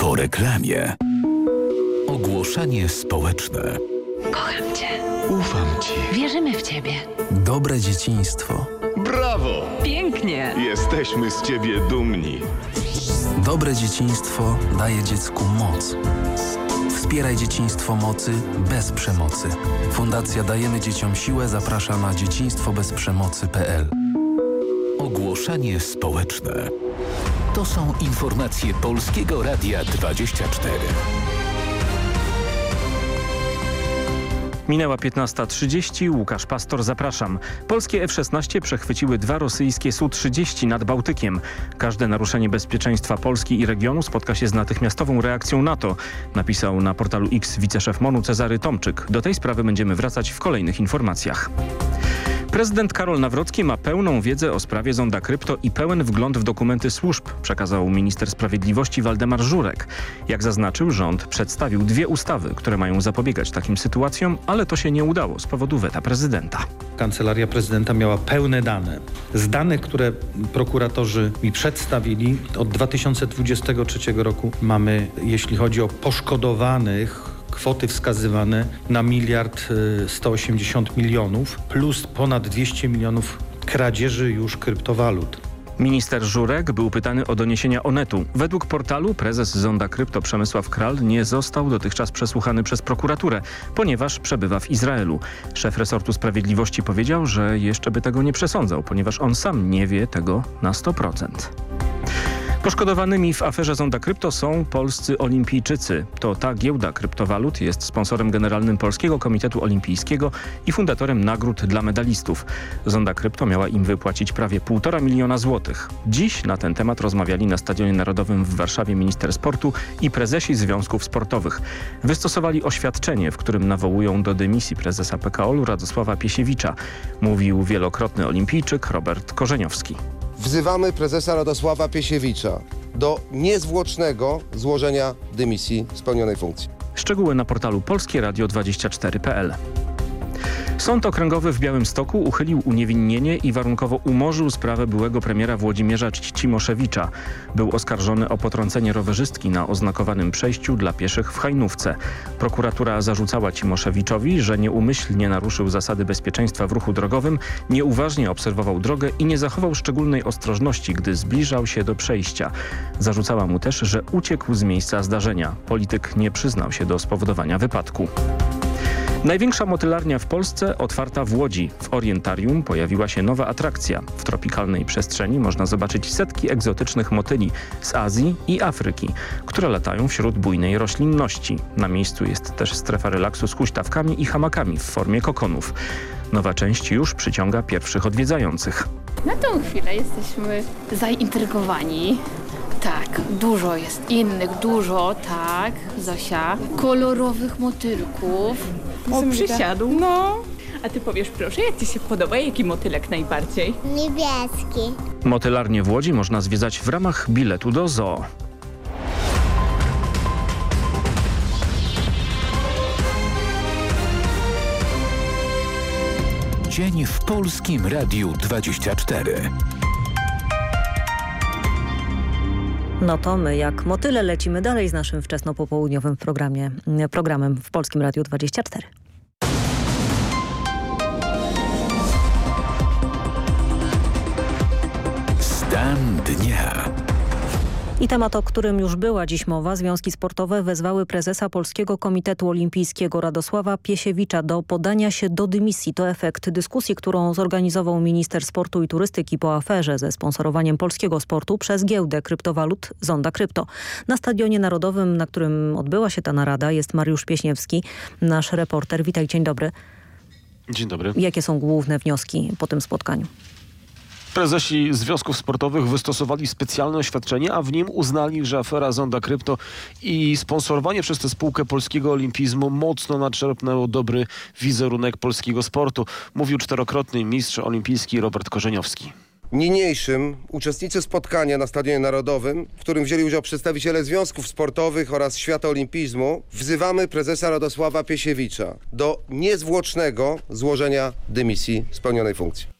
Po reklamie. Ogłoszenie społeczne. Kocham cię. Ufam ci. Wierzymy w ciebie. Dobre dzieciństwo. Brawo! Pięknie. Jesteśmy z ciebie dumni. Dobre dzieciństwo daje dziecku moc. Wspieraj dzieciństwo mocy bez przemocy. Fundacja Dajemy Dzieciom Siłę zaprasza na dzieciństwobezprzemocy.pl Ogłoszenie społeczne. To są informacje Polskiego Radia 24. Minęła 15.30, Łukasz Pastor, zapraszam. Polskie F-16 przechwyciły dwa rosyjskie Su-30 nad Bałtykiem. Każde naruszenie bezpieczeństwa Polski i regionu spotka się z natychmiastową reakcją NATO, napisał na portalu X wiceszef MONU Cezary Tomczyk. Do tej sprawy będziemy wracać w kolejnych informacjach. Prezydent Karol Nawrocki ma pełną wiedzę o sprawie zonda krypto i pełen wgląd w dokumenty służb, przekazał minister sprawiedliwości Waldemar Żurek. Jak zaznaczył, rząd przedstawił dwie ustawy, które mają zapobiegać takim sytuacjom, ale to się nie udało z powodu weta prezydenta. Kancelaria prezydenta miała pełne dane. Z danych, które prokuratorzy mi przedstawili, od 2023 roku mamy, jeśli chodzi o poszkodowanych, kwoty wskazywane na miliard y, 180 milionów plus ponad 200 milionów kradzieży już kryptowalut. Minister Żurek był pytany o doniesienia Onetu. Według portalu prezes Zonda Krypto Przemysław Kral nie został dotychczas przesłuchany przez prokuraturę, ponieważ przebywa w Izraelu. Szef resortu sprawiedliwości powiedział, że jeszcze by tego nie przesądzał, ponieważ on sam nie wie tego na 100%. Poszkodowanymi w aferze Zonda Krypto są polscy olimpijczycy. To ta giełda kryptowalut jest sponsorem generalnym Polskiego Komitetu Olimpijskiego i fundatorem nagród dla medalistów. Zonda Krypto miała im wypłacić prawie 1,5 miliona złotych. Dziś na ten temat rozmawiali na Stadionie Narodowym w Warszawie minister sportu i prezesi związków sportowych. Wystosowali oświadczenie, w którym nawołują do dymisji prezesa PKOL-u Radosława Piesiewicza. Mówił wielokrotny olimpijczyk Robert Korzeniowski. Wzywamy prezesa Radosława Piesiewicza do niezwłocznego złożenia dymisji z pełnionej funkcji. Szczegóły na portalu polskieradio24.pl. Sąd Okręgowy w Białymstoku uchylił uniewinnienie i warunkowo umorzył sprawę byłego premiera Włodzimierza Cimoszewicza. Był oskarżony o potrącenie rowerzystki na oznakowanym przejściu dla pieszych w Hajnówce. Prokuratura zarzucała Cimoszewiczowi, że nieumyślnie naruszył zasady bezpieczeństwa w ruchu drogowym, nieuważnie obserwował drogę i nie zachował szczególnej ostrożności, gdy zbliżał się do przejścia. Zarzucała mu też, że uciekł z miejsca zdarzenia. Polityk nie przyznał się do spowodowania wypadku. Największa motylarnia w Polsce otwarta w Łodzi. W Orientarium pojawiła się nowa atrakcja. W tropikalnej przestrzeni można zobaczyć setki egzotycznych motyli z Azji i Afryki, które latają wśród bujnej roślinności. Na miejscu jest też strefa relaksu z huśtawkami i hamakami w formie kokonów. Nowa część już przyciąga pierwszych odwiedzających. Na tą chwilę jesteśmy zaintrygowani. Tak, dużo jest innych, dużo, tak, Zosia. Kolorowych motylków. O, przysiadł. No. A ty powiesz proszę, jak ci się podoba, jaki motylek najbardziej? Niebieski. Motylarnię w Łodzi można zwiedzać w ramach biletu do zoo. Dzień w Polskim Radiu 24. No to my jak motyle lecimy dalej z naszym wczesnopopołudniowym programie, programem w Polskim Radiu 24. Stan dnia. I temat, o którym już była dziś mowa, związki sportowe wezwały prezesa Polskiego Komitetu Olimpijskiego Radosława Piesiewicza do podania się do dymisji. To efekt dyskusji, którą zorganizował minister sportu i turystyki po aferze ze sponsorowaniem polskiego sportu przez giełdę kryptowalut Zonda Krypto. Na Stadionie Narodowym, na którym odbyła się ta narada jest Mariusz Pieśniewski, nasz reporter. Witaj, dzień dobry. Dzień dobry. Jakie są główne wnioski po tym spotkaniu? Prezesi związków sportowych wystosowali specjalne oświadczenie, a w nim uznali, że afera Zonda Krypto i sponsorowanie przez tę spółkę polskiego olimpizmu mocno naczerpnęło dobry wizerunek polskiego sportu. Mówił czterokrotny mistrz olimpijski Robert Korzeniowski. Niniejszym uczestnicy spotkania na Stadionie Narodowym, w którym wzięli udział przedstawiciele związków sportowych oraz świata olimpizmu, wzywamy prezesa Radosława Piesiewicza do niezwłocznego złożenia dymisji spełnionej funkcji.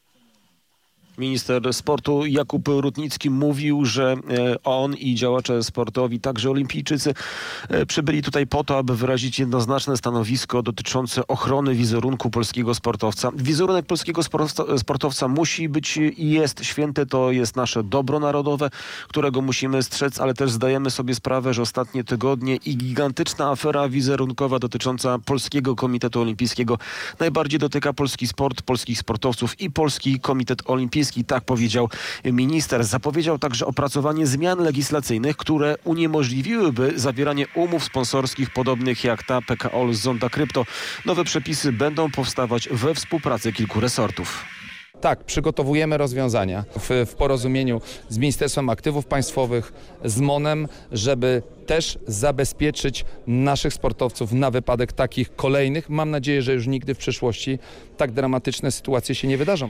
Minister sportu Jakub Rutnicki mówił, że e, on i działacze sportowi, także olimpijczycy, e, przybyli tutaj po to, aby wyrazić jednoznaczne stanowisko dotyczące ochrony wizerunku polskiego sportowca. Wizerunek polskiego sportowca musi być i jest święty, to jest nasze dobro narodowe, którego musimy strzec, ale też zdajemy sobie sprawę, że ostatnie tygodnie i gigantyczna afera wizerunkowa dotycząca Polskiego Komitetu Olimpijskiego najbardziej dotyka polski sport, polskich sportowców i Polski Komitet Olimpijski tak powiedział minister. Zapowiedział także opracowanie zmian legislacyjnych, które uniemożliwiłyby zawieranie umów sponsorskich podobnych jak ta PKO z Zonda Krypto. Nowe przepisy będą powstawać we współpracy kilku resortów. Tak, przygotowujemy rozwiązania w, w, porozumieniu z Ministerstwem Aktywów Państwowych, z MONem, żeby też zabezpieczyć naszych sportowców na wypadek takich kolejnych. Mam nadzieję, że już nigdy w przyszłości tak dramatyczne sytuacje się nie wydarzą.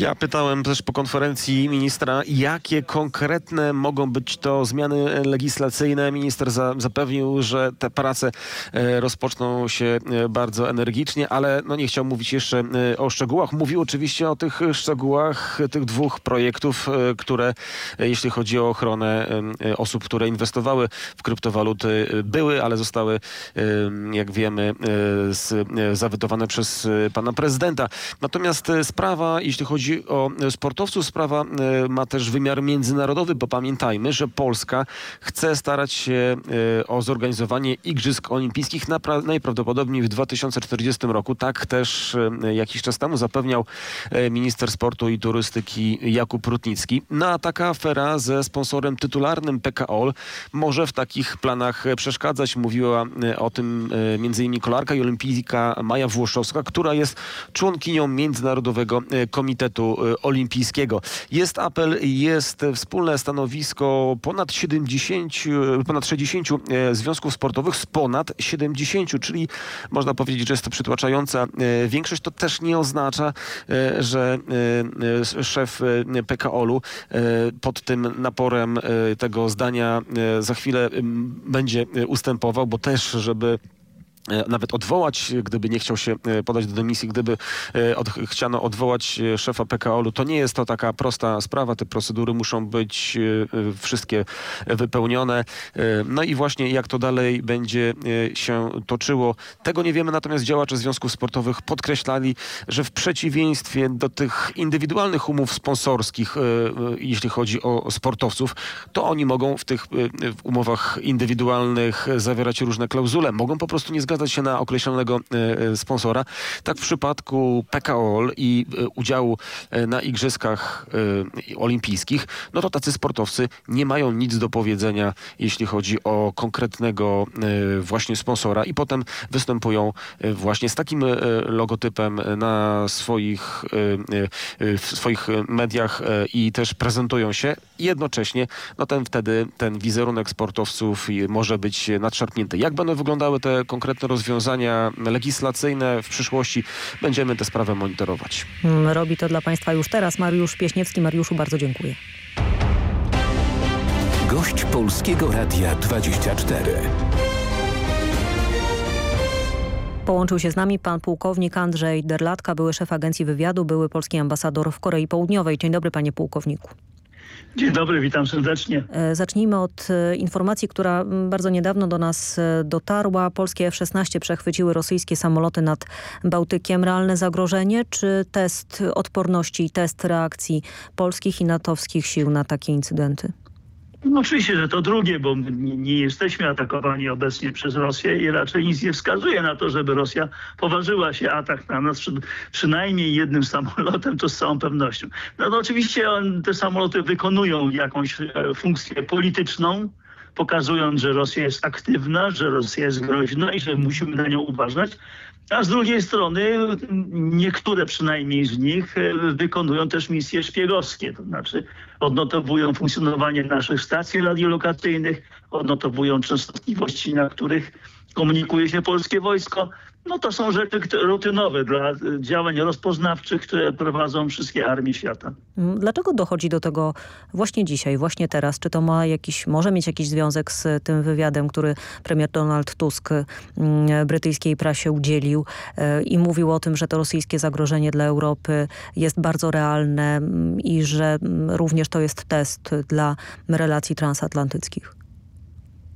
Ja pytałem też po konferencji ministra, jakie konkretne mogą być to zmiany legislacyjne. Minister za, zapewnił, że te prace e, rozpoczną się e, bardzo energicznie, ale no nie chciał mówić jeszcze e, o szczegółach. Mówił oczywiście o tych szczegółach tych dwóch projektów, które jeśli chodzi o ochronę osób, które inwestowały w kryptowaluty, były, ale zostały, jak wiemy, zawetowane przez pana prezydenta. Natomiast sprawa, jeśli chodzi chodzi o sportowców, sprawa e, ma też wymiar międzynarodowy, bo pamiętajmy, że Polska chce starać się e, o zorganizowanie Igrzysk Olimpijskich najprawdopodobniej w 2040 roku. Tak też e, jakiś czas temu zapewniał minister sportu i turystyki Jakub Rutnicki. No a taka afera ze sponsorem tytularnym PKOL może w takich planach przeszkadzać. Mówiła o tym m.in. kolarka i olimpijka Maja Włoszowska, która jest członkinią Międzynarodowego Komitetu Komitetu y, Olimpijskiego. Jest apel, jest wspólne stanowisko ponad 70, y, ponad 60 y, związków sportowych z ponad 70, czyli można powiedzieć, że jest to przytłaczająca większość. To też nie oznacza, że szef PKOL-u pod tym naporem tego zdania za chwilę będzie ustępował, bo też, żeby E, nawet odwołać, gdyby nie chciał się e, podać do dymisji, gdyby e, od, chciano odwołać szefa PKO-u, to nie jest to taka prosta sprawa. Te procedury muszą być wszystkie wypełnione. No i właśnie jak to dalej będzie się toczyło, tego nie wiemy. Natomiast działacze związków sportowych podkreślali, że w przeciwieństwie do tych indywidualnych umów sponsorskich, jeśli chodzi o sportowców, to oni mogą w tych umowach indywidualnych zawierać różne klauzule. Mogą po prostu nie zgadzać zgadzać się na określonego e, e, sponsora. Tak w przypadku PKOL i e, udziału na igrzyskach olimpijskich, no to tacy sportowcy nie mają nic do powiedzenia, jeśli chodzi o konkretnego właśnie sponsora i potem występują właśnie z takim logotypem na swoich, w swoich mediach i też prezentują się. Jednocześnie no ten wtedy ten wizerunek sportowców może być nadszarpnięty. Jak będą wyglądały te konkretne rozwiązania legislacyjne w przyszłości. Będziemy tę sprawę monitorować. Mm, robi to dla Państwa już teraz Mariusz Pieśniewski. Mariuszu, bardzo dziękuję. Gość Polskiego Radia 24. Połączył się z nami pan pułkownik Andrzej Derlatka, były szef agencji wywiadu, były polski ambasador w Korei Południowej. Dzień dobry panie pułkowniku. Dzień dobry, witam serdecznie. E, zacznijmy od e, informacji, która bardzo niedawno do nas e, dotarła. Polskie F-16 przechwyciły rosyjskie samoloty nad Bałtykiem. Realne zagrożenie czy test odporności i test reakcji polskich i natowskich sił na takie incydenty? No oczywiście, że to drugie, bo nie, jesteśmy atakowani obecnie przez Rosję i raczej nic nie wskazuje na to, żeby Rosja poważyła się atak na nas przy, przynajmniej jednym [laughs] samolotem, to z całą pewnością. No to oczywiście te samoloty wykonują jakąś e, funkcję polityczną, pokazując, że Rosja jest aktywna, że Rosja jest groźna i że musimy na nią uważać. A z drugiej strony niektóre przynajmniej z nich e, wykonują też misje szpiegowskie, to znaczy odnotowują funkcjonowanie naszych stacji radiolokacyjnych, odnotowują częstotliwości, na których komunikuje się polskie wojsko. No to są rzeczy rutynowe dla e, działań rozpoznawczych, które prowadzą wszystkie armie świata. Mm, dlaczego dochodzi do tego właśnie dzisiaj, właśnie teraz? Czy to ma jakiś, może mieć jakiś związek z tym wywiadem, który premier Donald Tusk mm, brytyjskiej prasie udzielił e, i mówił o tym, że to rosyjskie zagrożenie dla Europy jest bardzo realne mm, i że również to jest test dla relacji transatlantyckich?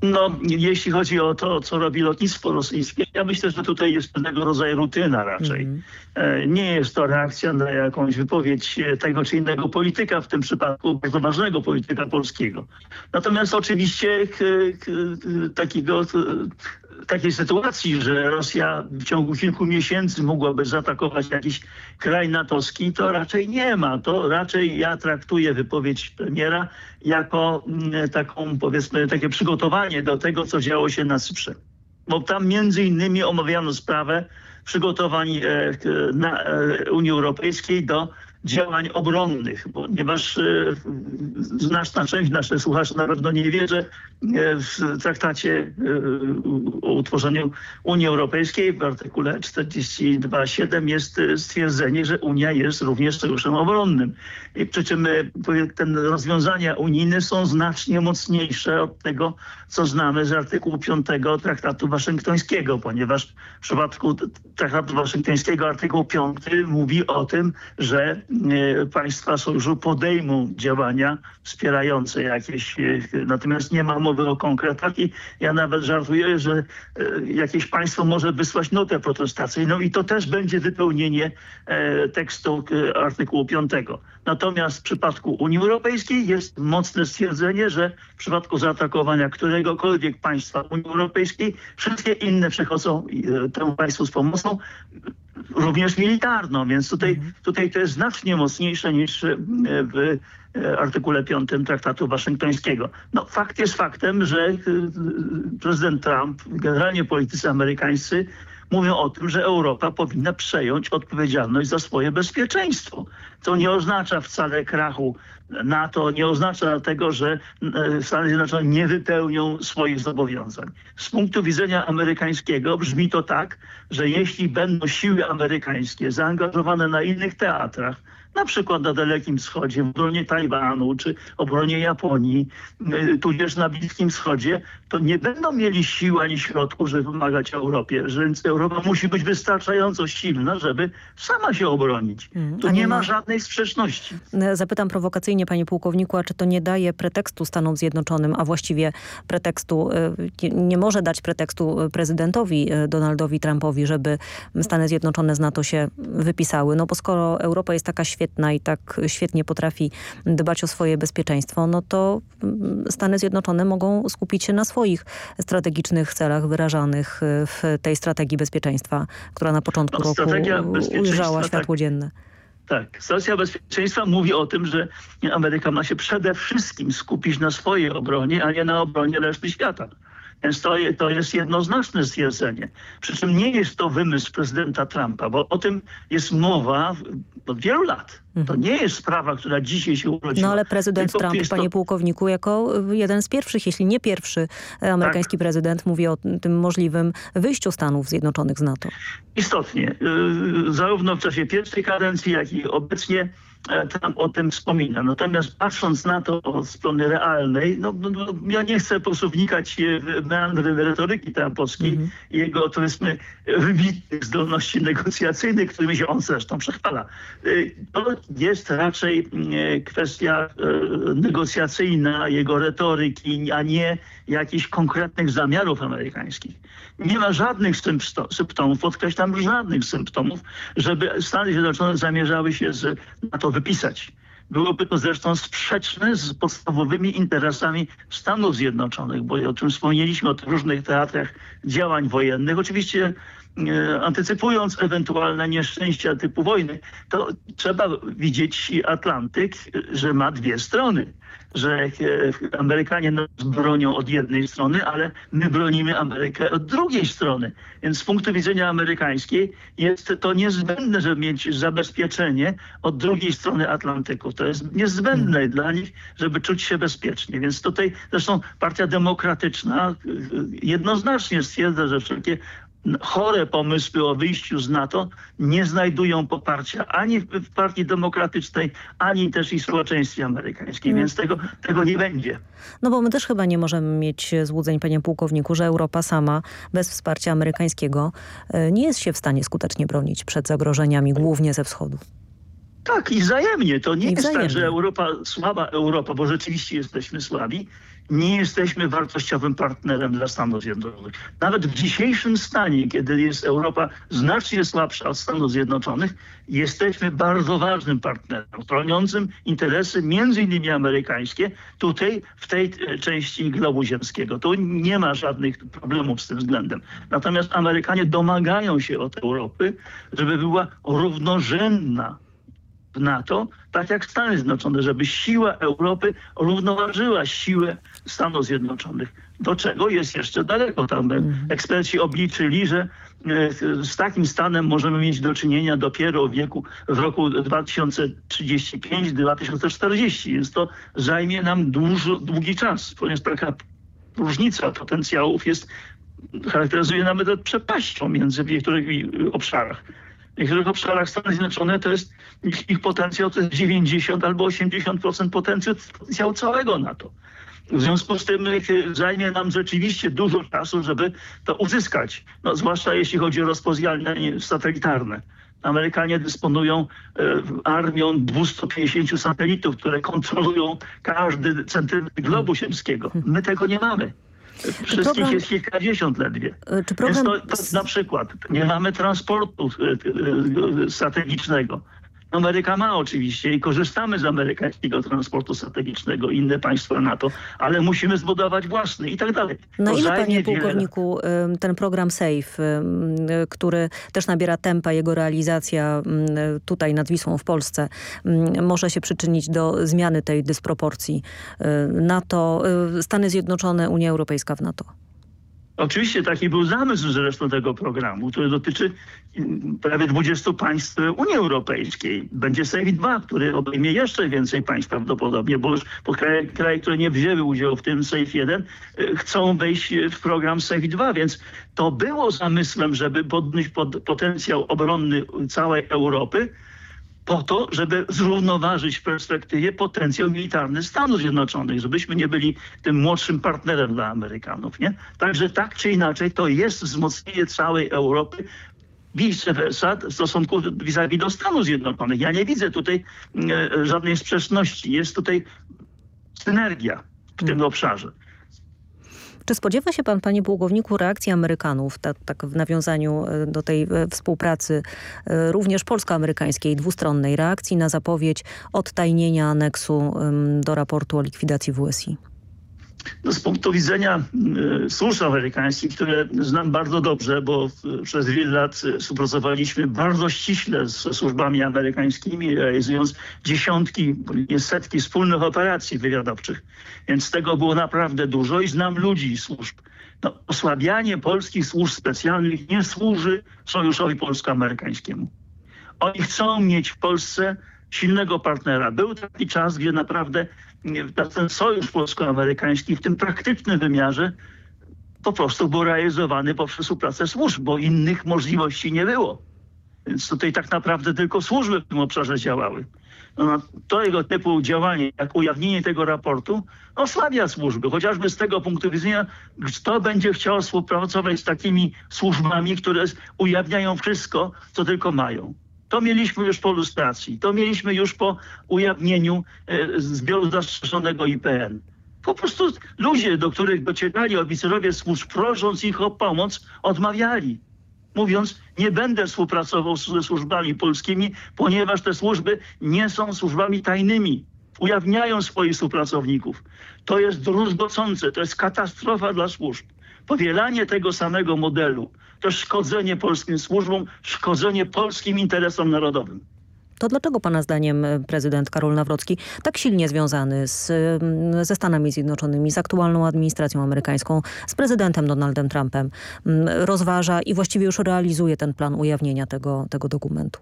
No, jeśli chodzi o to, co robi lotnictwo rosyjskie, ja myślę, że tutaj jest pewnego rodzaju rutyna raczej. Mm. Nie jest to reakcja na jakąś wypowiedź e, tego czy innego polityka, w tym przypadku bardzo ważnego polityka polskiego. Natomiast oczywiście takiego takiej sytuacji, że Rosja w ciągu kilku miesięcy mogłaby zaatakować jakiś kraj natowski, to raczej nie ma. To raczej ja traktuję wypowiedź premiera jako mm, taką, powiedzmy, takie przygotowanie do tego, co działo się na Cyprze. Bo tam między innymi omawiano sprawę przygotowań e, e, Unii Europejskiej do działań obronnych, ponieważ e, znaczna część naszych słuchaczy na pewno nie wie, że e, w traktacie e, o utworzeniu Unii Europejskiej w artykule 42.7 jest stwierdzenie, że Unia jest również sojuszem obronnym. I przy czym te rozwiązania unijne są znacznie mocniejsze od tego, co znamy z artykułu 5 Traktatu Waszyngtońskiego, ponieważ w przypadku Traktatu Waszyngtońskiego artykuł 5 mówi o tym, że E, państwa sojuszu podejmą działania wspierające jakieś, e, natomiast nie ma mowy o konkretach i ja nawet żartuję, że e, jakieś państwo może wysłać notę protestacyjną i to też będzie wypełnienie tekstu artykułu 5. Natomiast w przypadku Unii Europejskiej jest mocne stwierdzenie, że w przypadku zaatakowania któregokolwiek państwa Unii Europejskiej wszystkie inne przechodzą temu państwu z pomocą, również militarną, więc tutaj, mhm. tutaj to jest znacznie mocniejsze niż e, w e, artykule 5 Traktatu Waszyngtońskiego. No, fakt jest faktem, że e, prezydent Trump, generalnie politycy amerykańscy mówią o tym, że Europa powinna przejąć odpowiedzialność za swoje bezpieczeństwo. To nie oznacza wcale krachu NATO, nie oznacza tego, że e, Stany Zjednoczone nie wypełnią swoich zobowiązań. Z punktu widzenia amerykańskiego brzmi to tak, że jeśli będą siły amerykańskie zaangażowane na innych teatrach, na przykład na Dalekim Wschodzie, w obronie Tajwanu czy obronie Japonii, y, tudzież na Bliskim Wschodzie, to nie będą mieli sił ani środków, żeby pomagać Europie. Więc Europa musi być wystarczająco silna, żeby sama się obronić. Hmm, tu nie, nie ma żadnej sprzeczności. Zapytam prowokacyjnie, panie pułkowniku, a czy to nie daje pretekstu Stanom Zjednoczonym, a właściwie pretekstu, y, nie może dać pretekstu prezydentowi y, Donaldowi Trumpowi, żeby Stany Zjednoczone z NATO się wypisały? No bo skoro Europa jest taka świetna, świetna i tak świetnie potrafi dbać o swoje bezpieczeństwo, no to mm, Stany Zjednoczone mogą skupić się na swoich strategicznych celach wyrażanych y, w tej strategii bezpieczeństwa, która na początku no, roku ujrzała tak. światło dzienne. Tak, strategia bezpieczeństwa mówi o tym, że Ameryka ma się przede wszystkim skupić na swojej obronie, a nie na obronie reszty świata. Więc to, to jest jednoznaczne stwierdzenie. Przy czym nie jest to wymysł prezydenta Trumpa, bo o tym jest mowa od wielu lat. To mhm. nie jest sprawa, która dzisiaj się urodziła. No ale prezydent Tylko Trump, panie pułkowniku, jako jeden z pierwszych, jeśli nie pierwszy e, amerykański tak. prezydent mówi o tym możliwym wyjściu Stanów Zjednoczonych z NATO. Istotnie. Y, zarówno w czasie pierwszej kadencji, jak i obecnie tam o tym wspomina. Natomiast patrząc na to od strony realnej, no, no, no ja nie chcę po prostu wnikać w meandry retoryki trampowskiej mm -hmm. i jego, powiedzmy, wybitnych zdolności negocjacyjnych, którymi się on zresztą przechwala. E, to jest raczej e, kwestia negocjacyjna jego retoryki, a nie jakichś konkretnych zamiarów amerykańskich. Nie ma żadnych symptomów, podkreślam, żadnych symptomów, żeby Stany Zjednoczone zamierzały się z, na to wypisać. Byłoby to zresztą sprzeczne z podstawowymi interesami Stanów Zjednoczonych, bo o czym wspomnieliśmy, o tych różnych teatrach działań wojennych. Oczywiście e, antycypując ewentualne nieszczęścia typu wojny, to trzeba widzieć Atlantyk, że ma dwie strony. Że e, Amerykanie nas bronią od jednej strony, ale my bronimy Amerykę od drugiej strony. Więc z punktu widzenia amerykańskiej jest to niezbędne, żeby mieć zabezpieczenie od drugiej strony Atlantyku. To jest niezbędne dla nich, żeby czuć się bezpiecznie. Więc tutaj zresztą Partia Demokratyczna e, jednoznacznie stwierdza, że wszelkie chore pomysły o wyjściu z NATO nie znajdują poparcia ani w Partii Demokratycznej, ani też i w społeczeństwie amerykańskim, więc tego, tego nie będzie. No bo my też chyba nie możemy mieć złudzeń, panie pułkowniku, że Europa sama bez wsparcia amerykańskiego e, nie jest się w stanie skutecznie bronić przed zagrożeniami, głównie ze wschodu. Tak, i wzajemnie. To nie I jest wzajemnie. tak, że Europa, słaba Europa, bo rzeczywiście jesteśmy słabi, nie jesteśmy wartościowym partnerem dla Stanów Zjednoczonych. Nawet w dzisiejszym stanie, kiedy jest Europa znacznie słabsza od Stanów Zjednoczonych, jesteśmy bardzo ważnym partnerem, chroniącym interesy między innymi amerykańskie tutaj w tej e, części globu ziemskiego. Tu nie ma żadnych problemów z tym względem. Natomiast Amerykanie domagają się od Europy, żeby była równorzędna NATO, tak jak Stany Zjednoczone, żeby siła Europy równoważyła siłę Stanów Zjednoczonych. Do czego jest jeszcze daleko. Tam e, eksperci obliczyli, że e, z takim stanem możemy mieć do czynienia dopiero w wieku w roku 2035-2040. Więc to zajmie nam dużo, długi czas, ponieważ taka różnica potencjałów jest charakteryzuje nawet przepaścią między w niektórych obszarach. Niektórych obszarach Stany Zjednoczone to jest ich, ich potencjał to jest 90 albo 80% potencjału, potencjału całego NATO. W związku z tym e, zajmie nam rzeczywiście dużo czasu, żeby to uzyskać. No, zwłaszcza jeśli chodzi o rozpoznanie satelitarne. Amerykanie dysponują e, armią 250 satelitów, które kontrolują każdy centymetr globu ziemskiego. My tego nie mamy. Wszystkich Program- jest kilkadziesiąt ledwie. E, Czy Więc program... to, to na przykład nie mamy transportu e, e, strategicznego. Ameryka ma oczywiście i korzystamy z amerykańskiego transportu strategicznego, inne państwa NATO, ale musimy zbudować własny i tak dalej. Na To ile, panie pułkowniku, ten program SAFE, który też nabiera tempa, jego realizacja tutaj nad Wisłą w Polsce, może się przyczynić do zmiany tej dysproporcji y, NATO, y, Stany Zjednoczone, Unia Europejska w NATO? Oczywiście taki był zamysł zresztą tego programu, który dotyczy mm, prawie 20 państw Unii Europejskiej. Będzie SAFE 2, który obejmie jeszcze więcej państw prawdopodobnie, bo już bo kraje, kraje, które nie wzięły udziału w tym SAFE 1, y, chcą wejść w program SAFE 2, więc to było zamysłem, żeby podnieść pod, potencjał obronny całej Europy, po to, żeby zrównoważyć w perspektywie potencjał militarny Stanów Zjednoczonych, żebyśmy nie byli tym młodszym partnerem dla Amerykanów. Nie? Także tak czy inaczej to jest wzmocnienie całej Europy vice versa w stosunku vis-a-vis do Stanów Zjednoczonych. Ja nie widzę tutaj e, żadnej sprzeczności. Jest tutaj synergia w tym obszarze. Czy spodziewa się pan, panie pułkowniku, reakcji Amerykanów, tak, w nawiązaniu e, do tej e, współpracy e, również polsko-amerykańskiej, dwustronnej reakcji na zapowiedź odtajnienia aneksu do raportu o likwidacji WSI? No, z punktu widzenia y, służb amerykańskich, które znam bardzo dobrze, bo w, przez wiele lat y, współpracowaliśmy bardzo ściśle ze służbami amerykańskimi, realizując dziesiątki, setki wspólnych operacji wywiadowczych. Więc tego było naprawdę dużo i znam ludzi służb. No, osłabianie polskich służb specjalnych nie służy sojuszowi polsko-amerykańskiemu. Oni chcą mieć w Polsce silnego partnera. Był taki czas, gdzie naprawdę ten sojusz polsko-amerykański w tym praktycznym wymiarze po prostu był realizowany poprzez współpracę służb, bo innych możliwości nie było. Więc tutaj tak naprawdę tylko służby w tym obszarze działały. No, no, tego typu działanie, jak ujawnienie tego raportu, osłabia służby. Chociażby z tego punktu widzenia, kto będzie chciał współpracować z takimi służbami, które ujawniają wszystko, co tylko mają. To mieliśmy już po lustracji, to mieliśmy już po ujawnieniu e, zbioru zastrzeżonego IPN. Po prostu ludzie, do których docierali oficerowie służb, prosząc ich o pomoc, odmawiali. Mówiąc, nie będę współpracował ze służbami polskimi, ponieważ te służby nie są służbami tajnymi. Ujawniają swoich współpracowników. To jest druzgocące, to jest katastrofa dla służb. Powielanie tego samego modelu to szkodzenie polskim służbom, szkodzenie polskim interesom narodowym. To dlaczego pana zdaniem e, prezydent Karol Nawrocki tak silnie związany z, mm, ze Stanami Zjednoczonymi, z aktualną administracją amerykańską, z prezydentem Donaldem Trumpem mm, rozważa i właściwie już realizuje ten plan ujawnienia tego, tego dokumentu?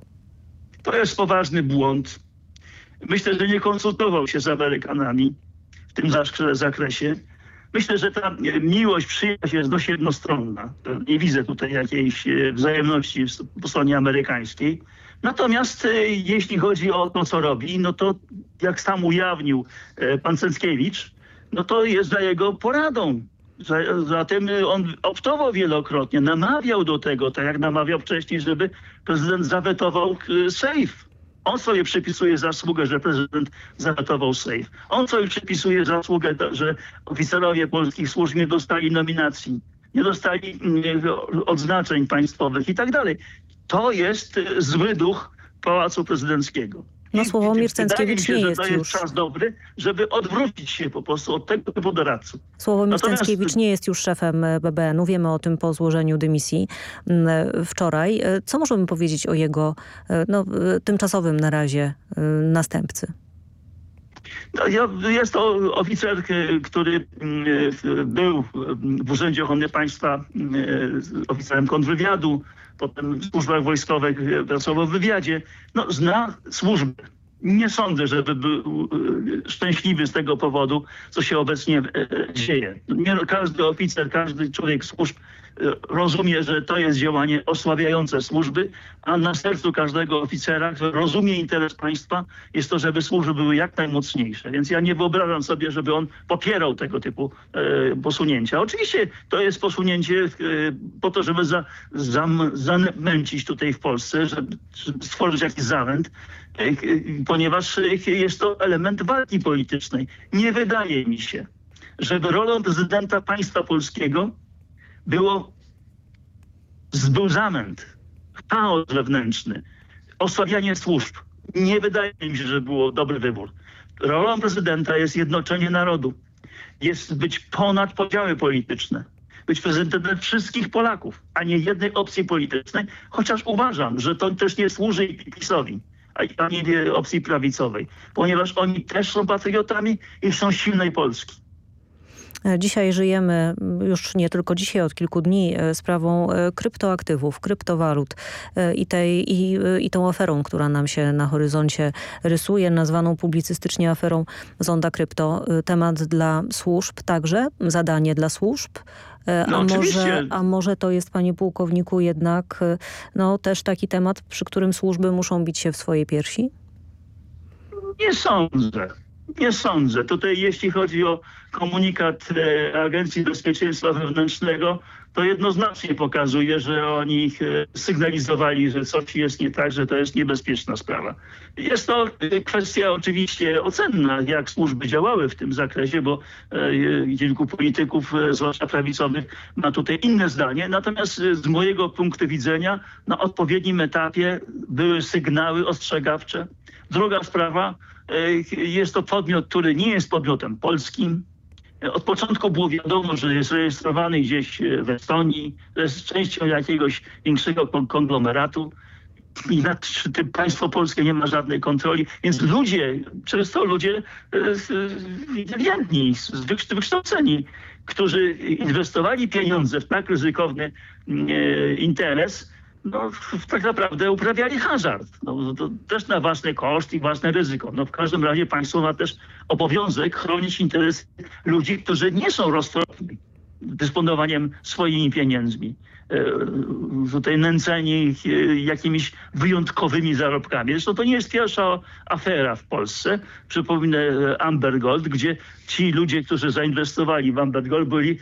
To jest poważny błąd. Myślę, że nie konsultował się z Amerykanami w tym zakresie. Myślę, że ta miłość, przyjaźń jest dość jednostronna. Nie widzę tutaj jakiejś e, wzajemności po stronie amerykańskiej. Natomiast e, jeśli chodzi o to, co robi, no to jak sam ujawnił e, pan Cęckiewicz, no to jest za jego poradą. Zatem on optował wielokrotnie, namawiał do tego, tak jak namawiał wcześniej, żeby prezydent zawetował safe. On sobie przypisuje zasługę, że prezydent zawetował safe. On sobie przypisuje zasługę, że oficerowie polskich służb nie dostali nominacji, nie dostali odznaczeń państwowych i tak dalej. To jest e, zły duch Pałacu Prezydenckiego. No Sławomir Cęckiewicz nie jest, to jest czas dobry, żeby odwrócić się po prostu od tego typu doradców. Sławomir Natomiast... Cęckiewicz nie jest już szefem e, BBN-u. Wiemy o tym po złożeniu dymisji e, wczoraj. Co możemy powiedzieć o jego no, tymczasowym na razie następcy? No, jest to oficer, który mm, był w Urzędzie Ochrony Państwa oficerem kontrwywiadu, potem w służbach wojskowych pracował w wywiadzie. No, zna służbę. Nie sądzę, żeby był e, szczęśliwy z tego powodu, co się obecnie e, dzieje. Nie, każdy oficer, każdy człowiek służb rozumie, że to jest działanie osłabiające służby, a na sercu każdego oficera, który rozumie interes państwa, jest to, żeby służby były jak najmocniejsze. Więc ja nie wyobrażam sobie, żeby on popierał tego typu e, posunięcia. Oczywiście to jest posunięcie e, po to, żeby za, zam, zamęcić tutaj w Polsce, żeby, stworzyć jakiś zamęt, e, ponieważ jest to element walki politycznej. Nie wydaje mi się, żeby rolą prezydenta państwa polskiego było, był zamęt, chaos wewnętrzny, osłabianie służb. Nie wydaje mi się, że było dobry wybór. Rolą prezydenta jest jednoczenie narodu. Jest być ponad podziały polityczne. Być prezydentem wszystkich Polaków, a nie jednej opcji politycznej, chociaż uważam, że to też nie służy PiSowi ani opcji prawicowej, ponieważ oni też są patriotami i są silnej Polski. Dzisiaj żyjemy, już nie tylko dzisiaj, od kilku dni, e, sprawą e, kryptoaktywów, kryptowalut e, i, tej, i, i tą aferą, która nam się na horyzoncie rysuje, nazwaną publicystycznie aferą Zonda Krypto. Temat dla służb także, zadanie dla służb, no, a, może, a może to jest, panie pułkowniku, jednak no, też taki temat, przy którym służby muszą bić się w swojej piersi? Nie sądzę. Nie sądzę. Tutaj jeśli chodzi o komunikat e, Agencji Bezpieczeństwa Wewnętrznego, to jednoznacznie pokazuje, że oni e, sygnalizowali, że coś jest nie tak, że to jest niebezpieczna sprawa. Jest to e, kwestia oczywiście ocenna, jak służby działały w tym zakresie, bo kilku polityków, zwłaszcza prawicowych, ma tutaj inne zdanie. Natomiast z mojego punktu widzenia na odpowiednim etapie były sygnały ostrzegawcze. Druga sprawa, jest to podmiot, który nie jest podmiotem polskim. Od początku było wiadomo, że jest rejestrowany gdzieś w Estonii, jest częścią jakiegoś większego konglomeratu i nad tym państwo polskie nie ma żadnej kontroli. Więc ludzie, często ludzie e, inteligentni, wykształceni, którzy inwestowali pieniądze w tak ryzykowny e, interes, no, tak naprawdę uprawiali hazard. No, to też na własny koszt i własne ryzyko. No, w każdym razie państwo ma też obowiązek chronić interesy ludzi, którzy nie są roztropni dysponowaniem swoimi pieniędzmi. E, tutaj nęceni e, jakimiś wyjątkowymi zarobkami. Zresztą to nie jest pierwsza afera w Polsce. Przypomnę e, Amber Gold, gdzie ci ludzie, którzy zainwestowali w Amber Gold byli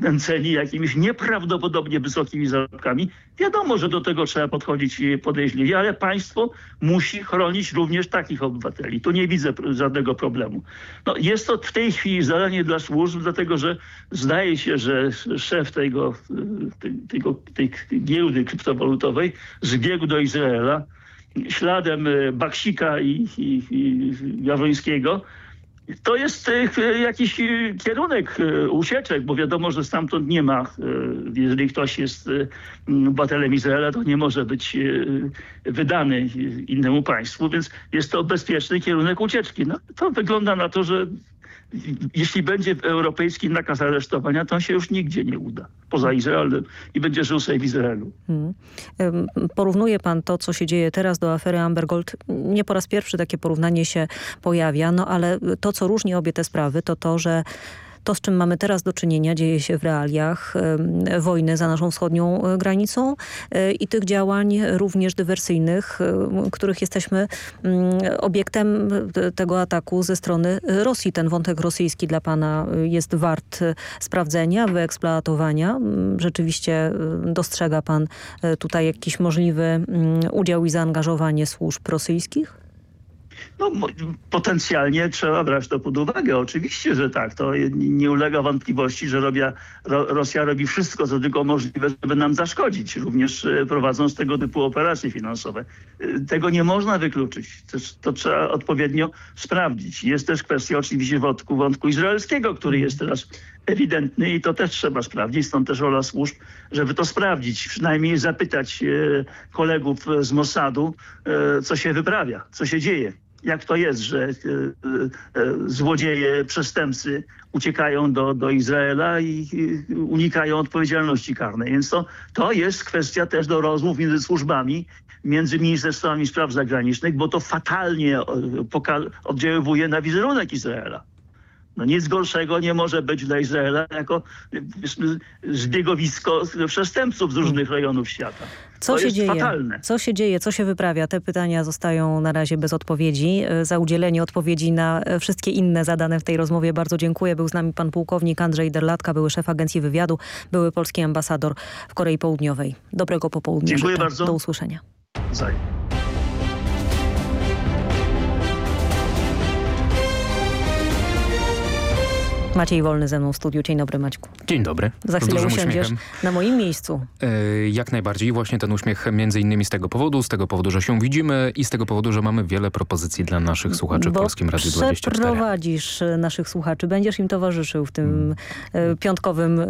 nęceni jakimiś nieprawdopodobnie wysokimi zarobkami. Wiadomo, że do tego trzeba podchodzić podejrzliwie, ale państwo musi chronić również takich obywateli. Tu nie widzę żadnego problemu. No, jest to w tej chwili zadanie dla służb, dlatego że zdaje się, że szef tego tego, tej giełdy kryptowalutowej zbiegł do Izraela śladem e, Baksika i, i, i Gawrońskiego, To jest e, jakiś kierunek e, ucieczek, bo wiadomo, że stamtąd nie ma. Jeżeli ktoś jest obywatelem Izraela, to nie może być wydany innemu państwu, więc jest to bezpieczny kierunek ucieczki. No, to wygląda na to, że jeśli będzie europejski nakaz aresztowania, to on się już nigdzie nie uda, poza Izraelem i będzie żył sobie w Izraelu. Hmm. Porównuje pan to, co się dzieje teraz do afery Amber Gold. Nie po raz pierwszy takie porównanie się pojawia, no ale to, co różni obie te sprawy, to to, że to, z czym mamy teraz do czynienia, dzieje się w realiach wojny za naszą wschodnią e, granicą e, i tych działań również dywersyjnych, e, których jesteśmy mm, obiektem tego ataku ze strony Rosji. Ten wątek rosyjski dla pana jest wart sprawdzenia, wyeksploatowania. Rzeczywiście dostrzega pan tutaj jakiś możliwy mm, udział i zaangażowanie służb rosyjskich? No, potencjalnie trzeba brać to pod uwagę. Oczywiście, że tak. To nie ulega wątpliwości, że robia, Ro, Rosja robi wszystko, co tylko możliwe, żeby nam zaszkodzić, również e, prowadząc tego typu operacje finansowe. E, tego nie można wykluczyć. To trzeba odpowiednio sprawdzić. Jest też kwestia oczywiście wątku, wątku izraelskiego, który jest teraz ewidentny i to też trzeba sprawdzić. Stąd też rola służb, żeby to sprawdzić. Przynajmniej zapytać e, kolegów z Mossadu, co się wyprawia, co się dzieje jak to jest, że e, e, złodzieje, przestępcy uciekają do, do Izraela i unikają odpowiedzialności karnej. Więc to, to jest kwestia też do rozmów między służbami, między ministerstwami spraw zagranicznych, bo to fatalnie e, oddziaływuje na wizerunek Izraela. No nic gorszego nie może być dla Izraela jako zbiegowisko przestępców z różnych rejonów świata. Co to się dzieje? Fatalne. Co się dzieje? Co się wyprawia? Te pytania zostają na razie bez odpowiedzi. E, za udzielenie odpowiedzi na e, wszystkie inne zadane w tej rozmowie bardzo dziękuję. Był z nami pan pułkownik Andrzej Derlatka, były szef Agencji Wywiadu, były polski ambasador w Korei Południowej. Dobrego popołudnia. Dziękuję życzę. bardzo. Do usłyszenia. Zaj. Maciej Wolny ze mną w studiu. Dzień dobry Maćku. Dzień dobry. Za chwilę usiądziesz na moim miejscu. Yy, jak najbardziej. Właśnie ten uśmiech między innymi z tego powodu, z tego powodu, że się widzimy i z tego powodu, że mamy wiele propozycji dla naszych słuchaczy Bo w Polskim Radiu 24. przeprowadzisz e, naszych słuchaczy, będziesz im towarzyszył w tym hmm. piątkowym,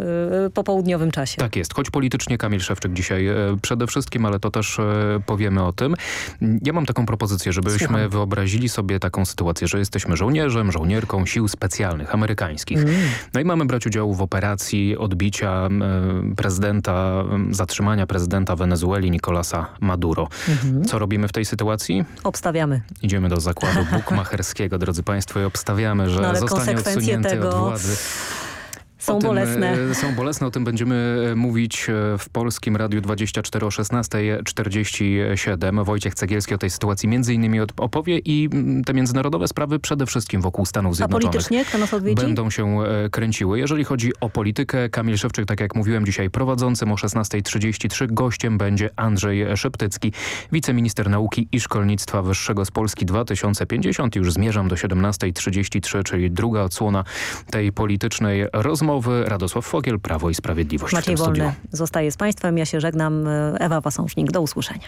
popołudniowym czasie. Tak jest. Choć politycznie Kamil Szewczyk dzisiaj przede wszystkim, ale to też powiemy o tym. Ja mam taką propozycję, żebyśmy Słucham. wyobrazili sobie taką sytuację, że jesteśmy żołnierzem, żołnierką sił specjalnych amerykańskich Mm. No i mamy brać udział w operacji odbicia prezydenta, zatrzymania prezydenta Wenezueli Nicolasa Maduro. Mm -hmm. Co robimy w tej sytuacji? Obstawiamy. Idziemy do zakładu [laughs] bukmacherskiego, drodzy państwo, i obstawiamy, że no, zostanie odsunięty tego... od władzy są tym, bolesne. E, są bolesne, o tym będziemy e, mówić e, w Polskim Radiu 24 o 16.47. Wojciech Cegielski o tej sytuacji między innymi opowie i mm, te międzynarodowe sprawy przede wszystkim wokół Stanów Zjednoczonych. A politycznie kto nas odwiedzi? Będą się kręciły. Jeżeli chodzi o politykę, Kamil Szewczyk, tak jak mówiłem dzisiaj prowadzącym o 16.33 gościem będzie Andrzej Szeptycki, wiceminister nauki i szkolnictwa wyższego z Polski 2050. Już zmierzam do 17.33, czyli druga odsłona tej politycznej rozmowy rozmowy. Radosław Fogiel, Prawo i Sprawiedliwość Maciej Wolny zostaje z Państwem. Ja się żegnam. Ewa Wasążnik. Do usłyszenia.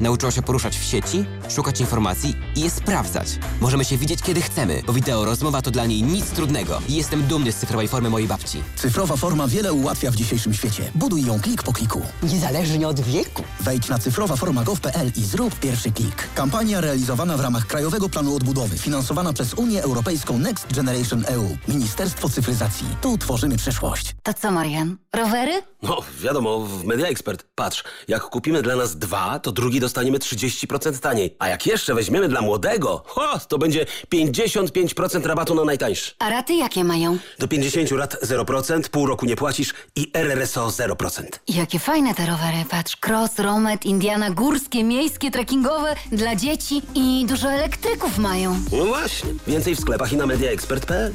Nauczyła się poruszać w sieci, szukać informacji i je sprawdzać. Możemy się widzieć kiedy chcemy, bo wideo rozmowa to dla niej nic trudnego. I jestem dumny z cyfrowej formy mojej babci. Cyfrowa forma wiele ułatwia w dzisiejszym świecie. Buduj ją klik po kliku. Niezależnie od wieku. Wejdź na cyfrowaforma.gov.pl i zrób pierwszy klik. Kampania realizowana w ramach Krajowego Planu Odbudowy, finansowana przez Unię Europejską Next Generation EU. Ministerstwo Cyfryzacji. Tu tworzymy przyszłość. To co, Marian? Rowery? No, wiadomo, w Media Expert. Patrz, jak kupimy dla nas dwa, to drugi dostaniemy 30% taniej. A jak jeszcze weźmiemy dla młodego, ho, to będzie 55% rabatu na najtańszy. A raty jakie mają? Do 50 lat 0%, pół roku nie płacisz i RRSO 0%. Jakie fajne te rowery. Patrz, cross, romet, indiana, górskie, miejskie, trekkingowe, dla dzieci i dużo elektryków mają. No właśnie. Więcej w sklepach i na mediaexpert.pl.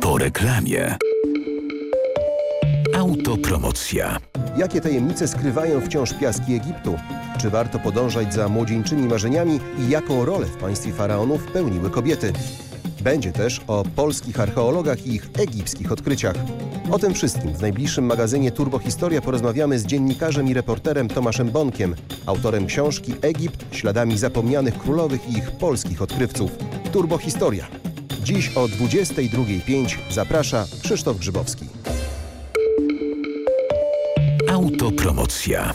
Po reklamie. Autopromocja. Jakie tajemnice skrywają wciąż piaski Egiptu? Czy warto podążać za młodzieńczymi marzeniami i jaką rolę w państwie faraonów pełniły kobiety? Będzie też o polskich archeologach i ich egipskich odkryciach. O tym wszystkim w najbliższym magazynie Turbohistoria porozmawiamy z dziennikarzem i reporterem Tomaszem Bonkiem, autorem książki Egipt śladami zapomnianych królowych i ich polskich odkrywców. Turbohistoria. Dziś o 22.05 zaprasza Krzysztof Grzybowski. Autopromocja.